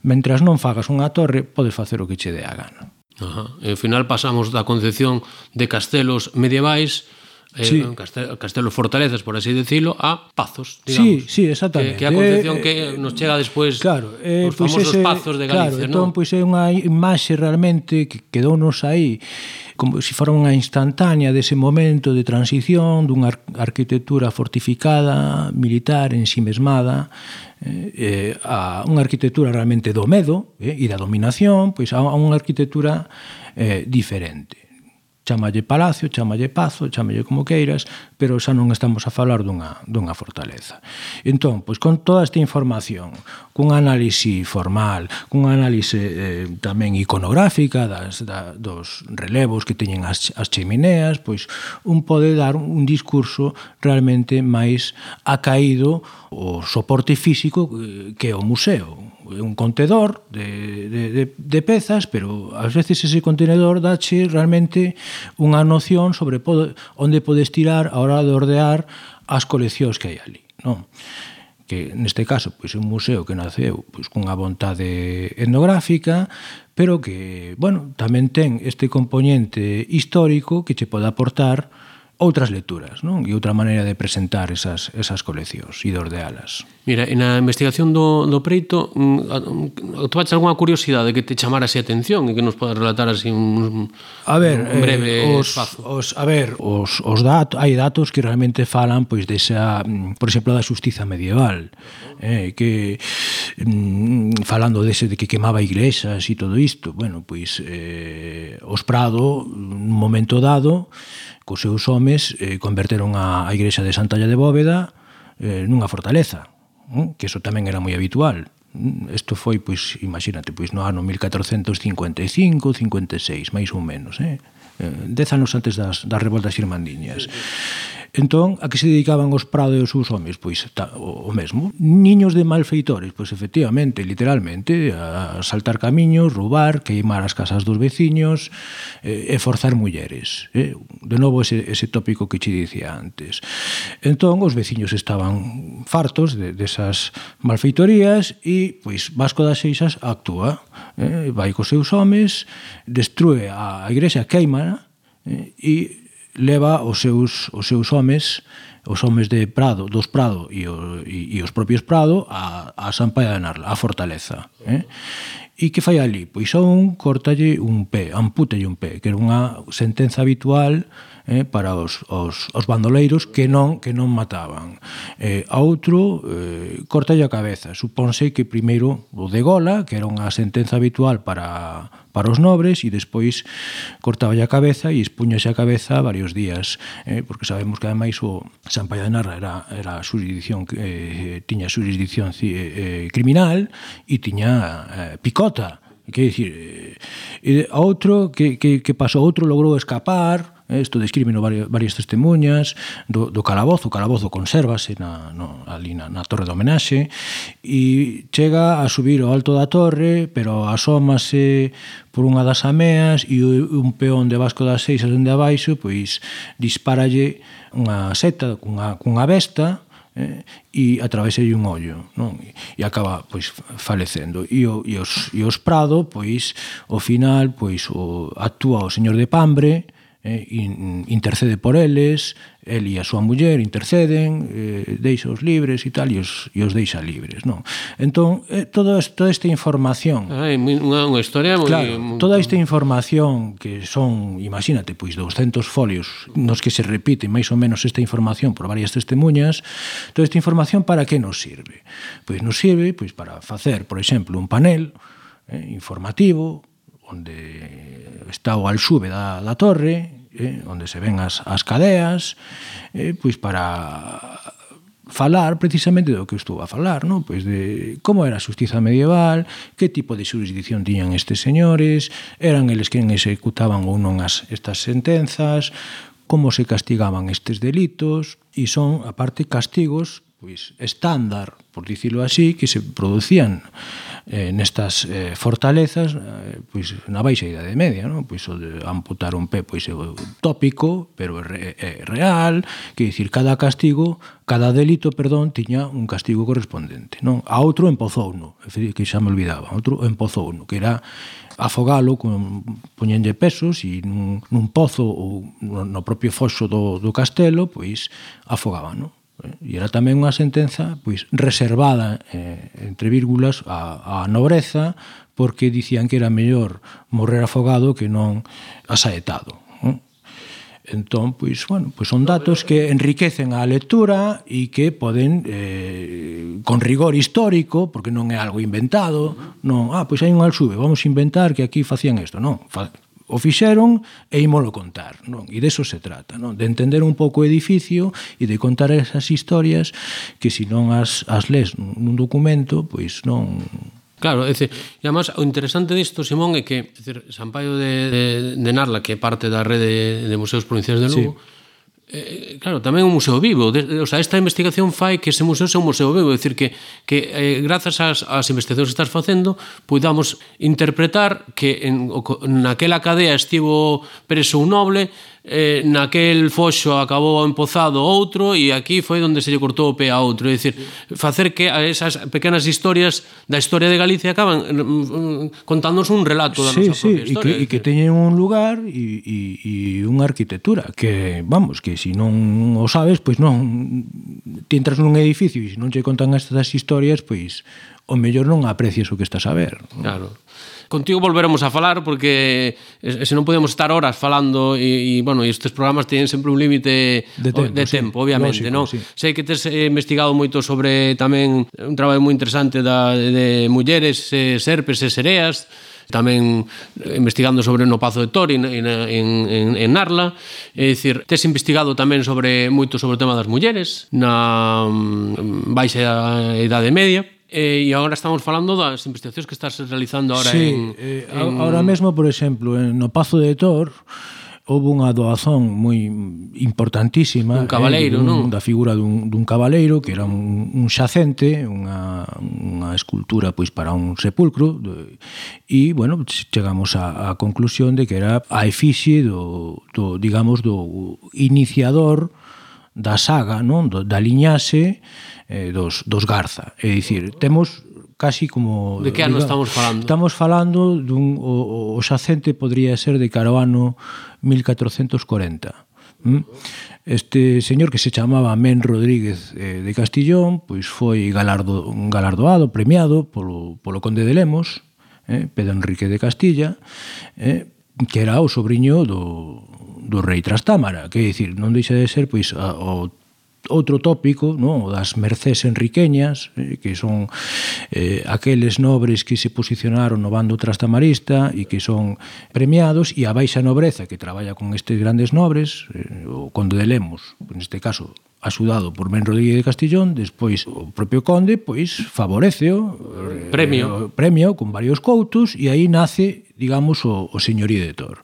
mentras non fagas unha torre, podes facer o que che dé a gana. Ajá. E ao final pasamos da concepción de castelos medievais Eh, sí. eh, Castelo, Castelo Fortalezas, por así decirlo, a Pazos, digamos. Sí, sí, exactamente. Que, que a concepción eh, que nos chega despois claro, eh, os pois famosos ese, Pazos de Galicia, claro, non? Entón, pois pues, é unha imaxe realmente que quedounos aí como se si fora unha instantánea dese momento de transición dunha ar arquitectura fortificada, militar, ensimesmada, eh, eh a unha arquitectura realmente do medo eh, e da dominación, pois a unha arquitectura eh, diferente chamalle palacio, chamalle pazo, chamalle como queiras, pero xa non estamos a falar dunha, dunha fortaleza. Entón, pois con toda esta información, cun análise formal, cun análise eh, tamén iconográfica das, da, dos relevos que teñen as, as chemineas, pois un pode dar un discurso realmente máis acaído o soporte físico eh, que é o museo un contedor de, de, de, de pezas, pero ás veces ese contenedor dache realmente unha noción sobre pod, onde podes tirar a hora de ordear as coleccións que hai ali. Non? que neste caso pois un museo que naceu pois cunha vontade etnográfica, pero que, bueno, tamén ten este componente histórico que che pode aportar outras lecturas non? e outra maneira de presentar esas, esas coleccións e Alas. Mira, na investigación do, do Preito mm, atopaste mm, algunha curiosidade que te chamara a atención e que nos podas relatar así un, a ver, un breve eh, os, espazo. Os, a ver, os, os dat, hai datos que realmente falan pois desa, mm, por exemplo, da justiza medieval eh, que mm, falando dese de que quemaba iglesas e todo isto bueno, pois eh, os Prado un momento dado cos seus homes eh, converteron a, a igrexa de Santalla de Bóveda eh, nunha fortaleza, eh, que eso tamén era moi habitual. Mm, Isto foi, pois, imagínate, pois no ano 1455, 56, máis ou menos, eh, eh? dez anos antes das, das revoltas irmandiñas. Sí, sí. Entón, a que se dedicaban os Prado e os seus homes? Pois ta, o, o mesmo. Niños de malfeitores, pois efectivamente, literalmente, a saltar camiños, roubar, queimar as casas dos veciños eh, e forzar mulleres. Eh? De novo, ese, ese tópico que che dicía antes. Entón, os veciños estaban fartos de, desas malfeitorías e, pois, Vasco das Seixas actúa. Eh? Vai cos seus homes, destrue a igrexa, queima eh? e leva os seus, os seus homes os homes de Prado, dos Prado e, o, e, e os propios Prado a, a Sampaia de Narla, a Fortaleza. Eh? E que fai ali? Pois a un cortalle un pé, ampútalle un pé, que era unha sentenza habitual eh, para os, os, os bandoleiros que non que non mataban. Eh, a outro eh, cortalle a cabeza. Supónse que primeiro o de gola, que era unha sentenza habitual para para os nobres e despois cortaba a cabeza e expuñase a cabeza varios días, eh, porque sabemos que ademais o San Paio de Narra era, era a xurisdicción, eh, eh, tiña xurisdicción eh, eh, criminal e tiña eh, picota, que dicir, eh, e a outro que, que, que pasou, outro logrou escapar, Eh, isto describino varias, varias testemunhas do, do calabozo, o calabozo consérvase na, no, ali na, na torre de homenaxe e chega a subir ao alto da torre, pero asómase por unha das ameas e un peón de Vasco das Seixas dende abaixo, pois disparalle unha seta cunha, cunha besta eh, e atraveselle un ollo, non? E acaba pois falecendo. E, o, e os e os Prado, pois ao final, pois o actúa o señor de Pambre, eh, intercede por eles, el e a súa muller interceden, eh, deixa os libres e tal, e os, e os deixa libres, non? Entón, eh, todo toda esta información... Ai, unha, unha historia moi... Claro, muy... toda esta información que son, imagínate, pois 200 folios nos que se repite máis ou menos esta información por varias testemunhas, toda esta información para que nos sirve? Pois nos sirve pois para facer, por exemplo, un panel eh, informativo onde está o alxube da, da torre eh, onde se ven as, as cadeas, eh, pois para falar precisamente do que estou a falar, non? Pois de como era a xustiza medieval, que tipo de xurisdicción tiñan estes señores, eran eles quen executaban ou non as estas sentenzas, como se castigaban estes delitos, e son, aparte, castigos pois estándar, por dicilo así, que se producían eh, nestas eh, fortalezas eh, pois na baixa idade media, non? Pois o de amputar un pé pois é tópico, pero é, re, é real, que dicir cada castigo, cada delito, perdón, tiña un castigo correspondente, non? A outro empozouno, que xa me olvidaba, outro empozouno, que era afogalo con poñenlle pesos e nun, nun pozo ou no propio foxo do, do castelo, pois afogaban, non? E era tamén unha sentenza pois reservada eh, entre vírgulas á, a nobreza porque dicían que era mellor morrer afogado que non asaetado. Non? Entón, pois, bueno, pois son datos que enriquecen a lectura e que poden, eh, con rigor histórico, porque non é algo inventado, non, ah, pois hai un alxube, vamos a inventar que aquí facían isto, non, fa, o fixeron e ímolo contar, non? E deso se trata, non? De entender un pouco o edificio e de contar esas historias que se non as, as les nun documento, pois non Claro, é dicir, e además, o interesante disto, Simón, é que é dicir, Sampaio de, de, de Narla, que é parte da rede de museos provinciais de Lugo, sí Eh, eh, claro, tamén un museo vivo. De, o sea, esta investigación fai que ese museo sea un museo vivo é dicir que, que eh, grazas ás, ás investigacións que estás facendo podamos interpretar que en, o, naquela cadea estivo preso un noble eh, naquel foxo acabou empozado outro e aquí foi onde se lle cortou o pé a outro. É dicir, facer que esas pequenas historias da historia de Galicia acaban mm, mm, contándonos un relato da sí, nosa sí, propia historia. E que, e que teñen un lugar e unha arquitectura que, vamos, que se si non o sabes, pois non ti entras nun edificio e se non che contan estas historias, pois o mellor non aprecias o que estás a ver. Claro. Contigo volveremos a falar porque eh, se non podemos estar horas falando e, e bueno, estes programas teñen sempre un límite de tempo, de tempo sí, obviamente, lógico, non? Sí. Sei que tes eh, investigado moito sobre tamén un traballo moi interesante da, de, de mulleres, eh, serpes e sereas tamén investigando sobre o nopazo de Tori en, en, en, en Narla é dicir, tes investigado tamén sobre moito sobre o tema das mulleres na mm, baixa idade media Eh, e agora estamos falando das investigacións que estás realizando agora sí, en, eh, en... Ahora mesmo, por exemplo, no Pazo de Tor houve unha doazón moi importantísima un cabaleiro, eh, dun, non? da figura dun, dun cabaleiro que era un, un xacente unha, unha escultura pois para un sepulcro e, bueno, chegamos á, a conclusión de que era a efixe do, do digamos, do iniciador da saga, non? da liñaxe eh, dos, dos Garza. É dicir, temos casi como... De que ano diga, estamos falando? Estamos falando dun... O, o xacente podría ser de Caruano 1440. Mm? Este señor que se chamaba Men Rodríguez eh, de Castillón, pois foi galardo, galardoado, premiado polo, polo conde de Lemos, eh, Pedro Enrique de Castilla, eh, que era o sobrinho do, do rei Trastámara, que é dicir, non deixa de ser pois a, o outro tópico, no, das mercés enriqueñas, eh, que son eh, aqueles nobres que se posicionaron no bando trastamarista e que son premiados e a baixa nobreza que traballa con estes grandes nobres, eh, o conde de Lemos, neste caso axudado por Ben Rodríguez de Castellón, despois o propio Conde, pois favorece o eh, premio, o premio con varios coutos e aí nace, digamos, o, o señorío de Tor.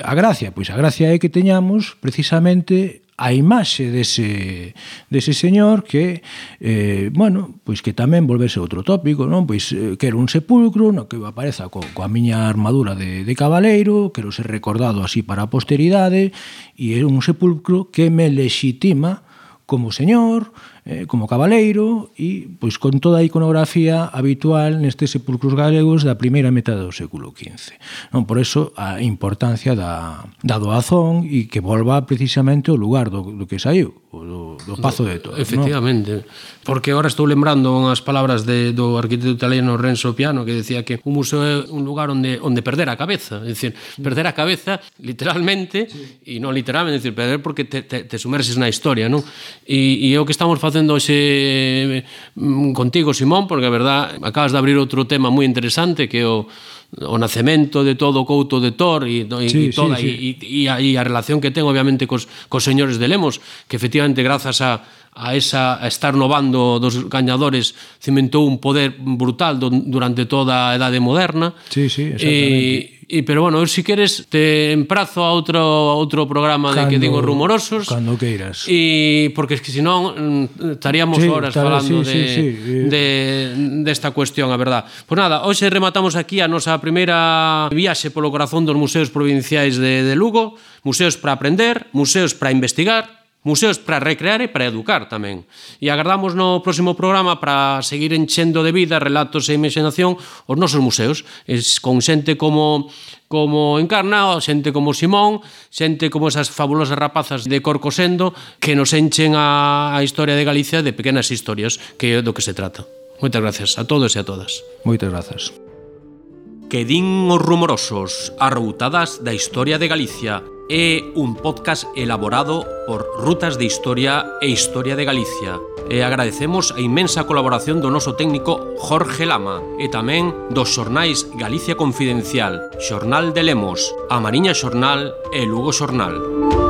A gracia, pois a gracia é que teñamos precisamente a imaxe dese, dese señor que, eh, bueno, pois que tamén volverse outro tópico, non? Pois eh, quero un sepulcro no que apareza co, coa miña armadura de, de cabaleiro, quero ser recordado así para a posteridade, e é un sepulcro que me legitima como señor, eh, como cabaleiro e pois con toda a iconografía habitual nestes sepulcros galegos da primeira metade do século XV. Non por eso a importancia da, da doazón e que volva precisamente o lugar do, do que saiu, do, do Pazo de Todos. Efectivamente, ¿no? porque agora estou lembrando unhas palabras de, do arquitecto italiano Renzo Piano que decía que un museo é un lugar onde, onde perder a cabeza, é dicir, perder a cabeza literalmente e sí. non literalmente, é dicir, perder porque te, te, te sumerses na historia, non? E, e é o que estamos facendo facendo hoxe mm, contigo, Simón, porque a verdad acabas de abrir outro tema moi interesante que é o o nacemento de todo o couto de Thor e, e, sí, e toda sí, sí. E, e, a, e a relación que ten obviamente cos, cos señores de Lemos que efectivamente grazas a a, esa, a estar no bando dos gañadores cimentou un poder brutal do, durante toda a Edade Moderna. Sí, sí, exactamente. E, e pero bueno, se si queres te emprazo a outro a outro programa cando, de que digo rumorosos. Cando queiras. E porque es que senón mm, estaríamos sí, horas tal, falando sí, de, sí, sí. de desta de cuestión, a verdad. Pois nada, hoxe rematamos aquí a nosa primeira viaxe polo corazón dos museos provinciais de, de Lugo, museos para aprender, museos para investigar, museos para recrear e para educar tamén. E agardamos no próximo programa para seguir enchendo de vida, relatos e imaginación os nosos museos, es con xente como como Encarna, xente como Simón, xente como esas fabulosas rapazas de Corcosendo que nos enchen a, a historia de Galicia de pequenas historias que é do que se trata. Moitas gracias a todos e a todas. Moitas grazas. Que din os rumorosos, arroutadas da historia de Galicia, é un podcast elaborado por Rutas de Historia e Historia de Galicia. E agradecemos a inmensa colaboración do noso técnico Jorge Lama e tamén dos xornais Galicia Confidencial, Xornal de Lemos, A Mariña Xornal e Lugo Xornal.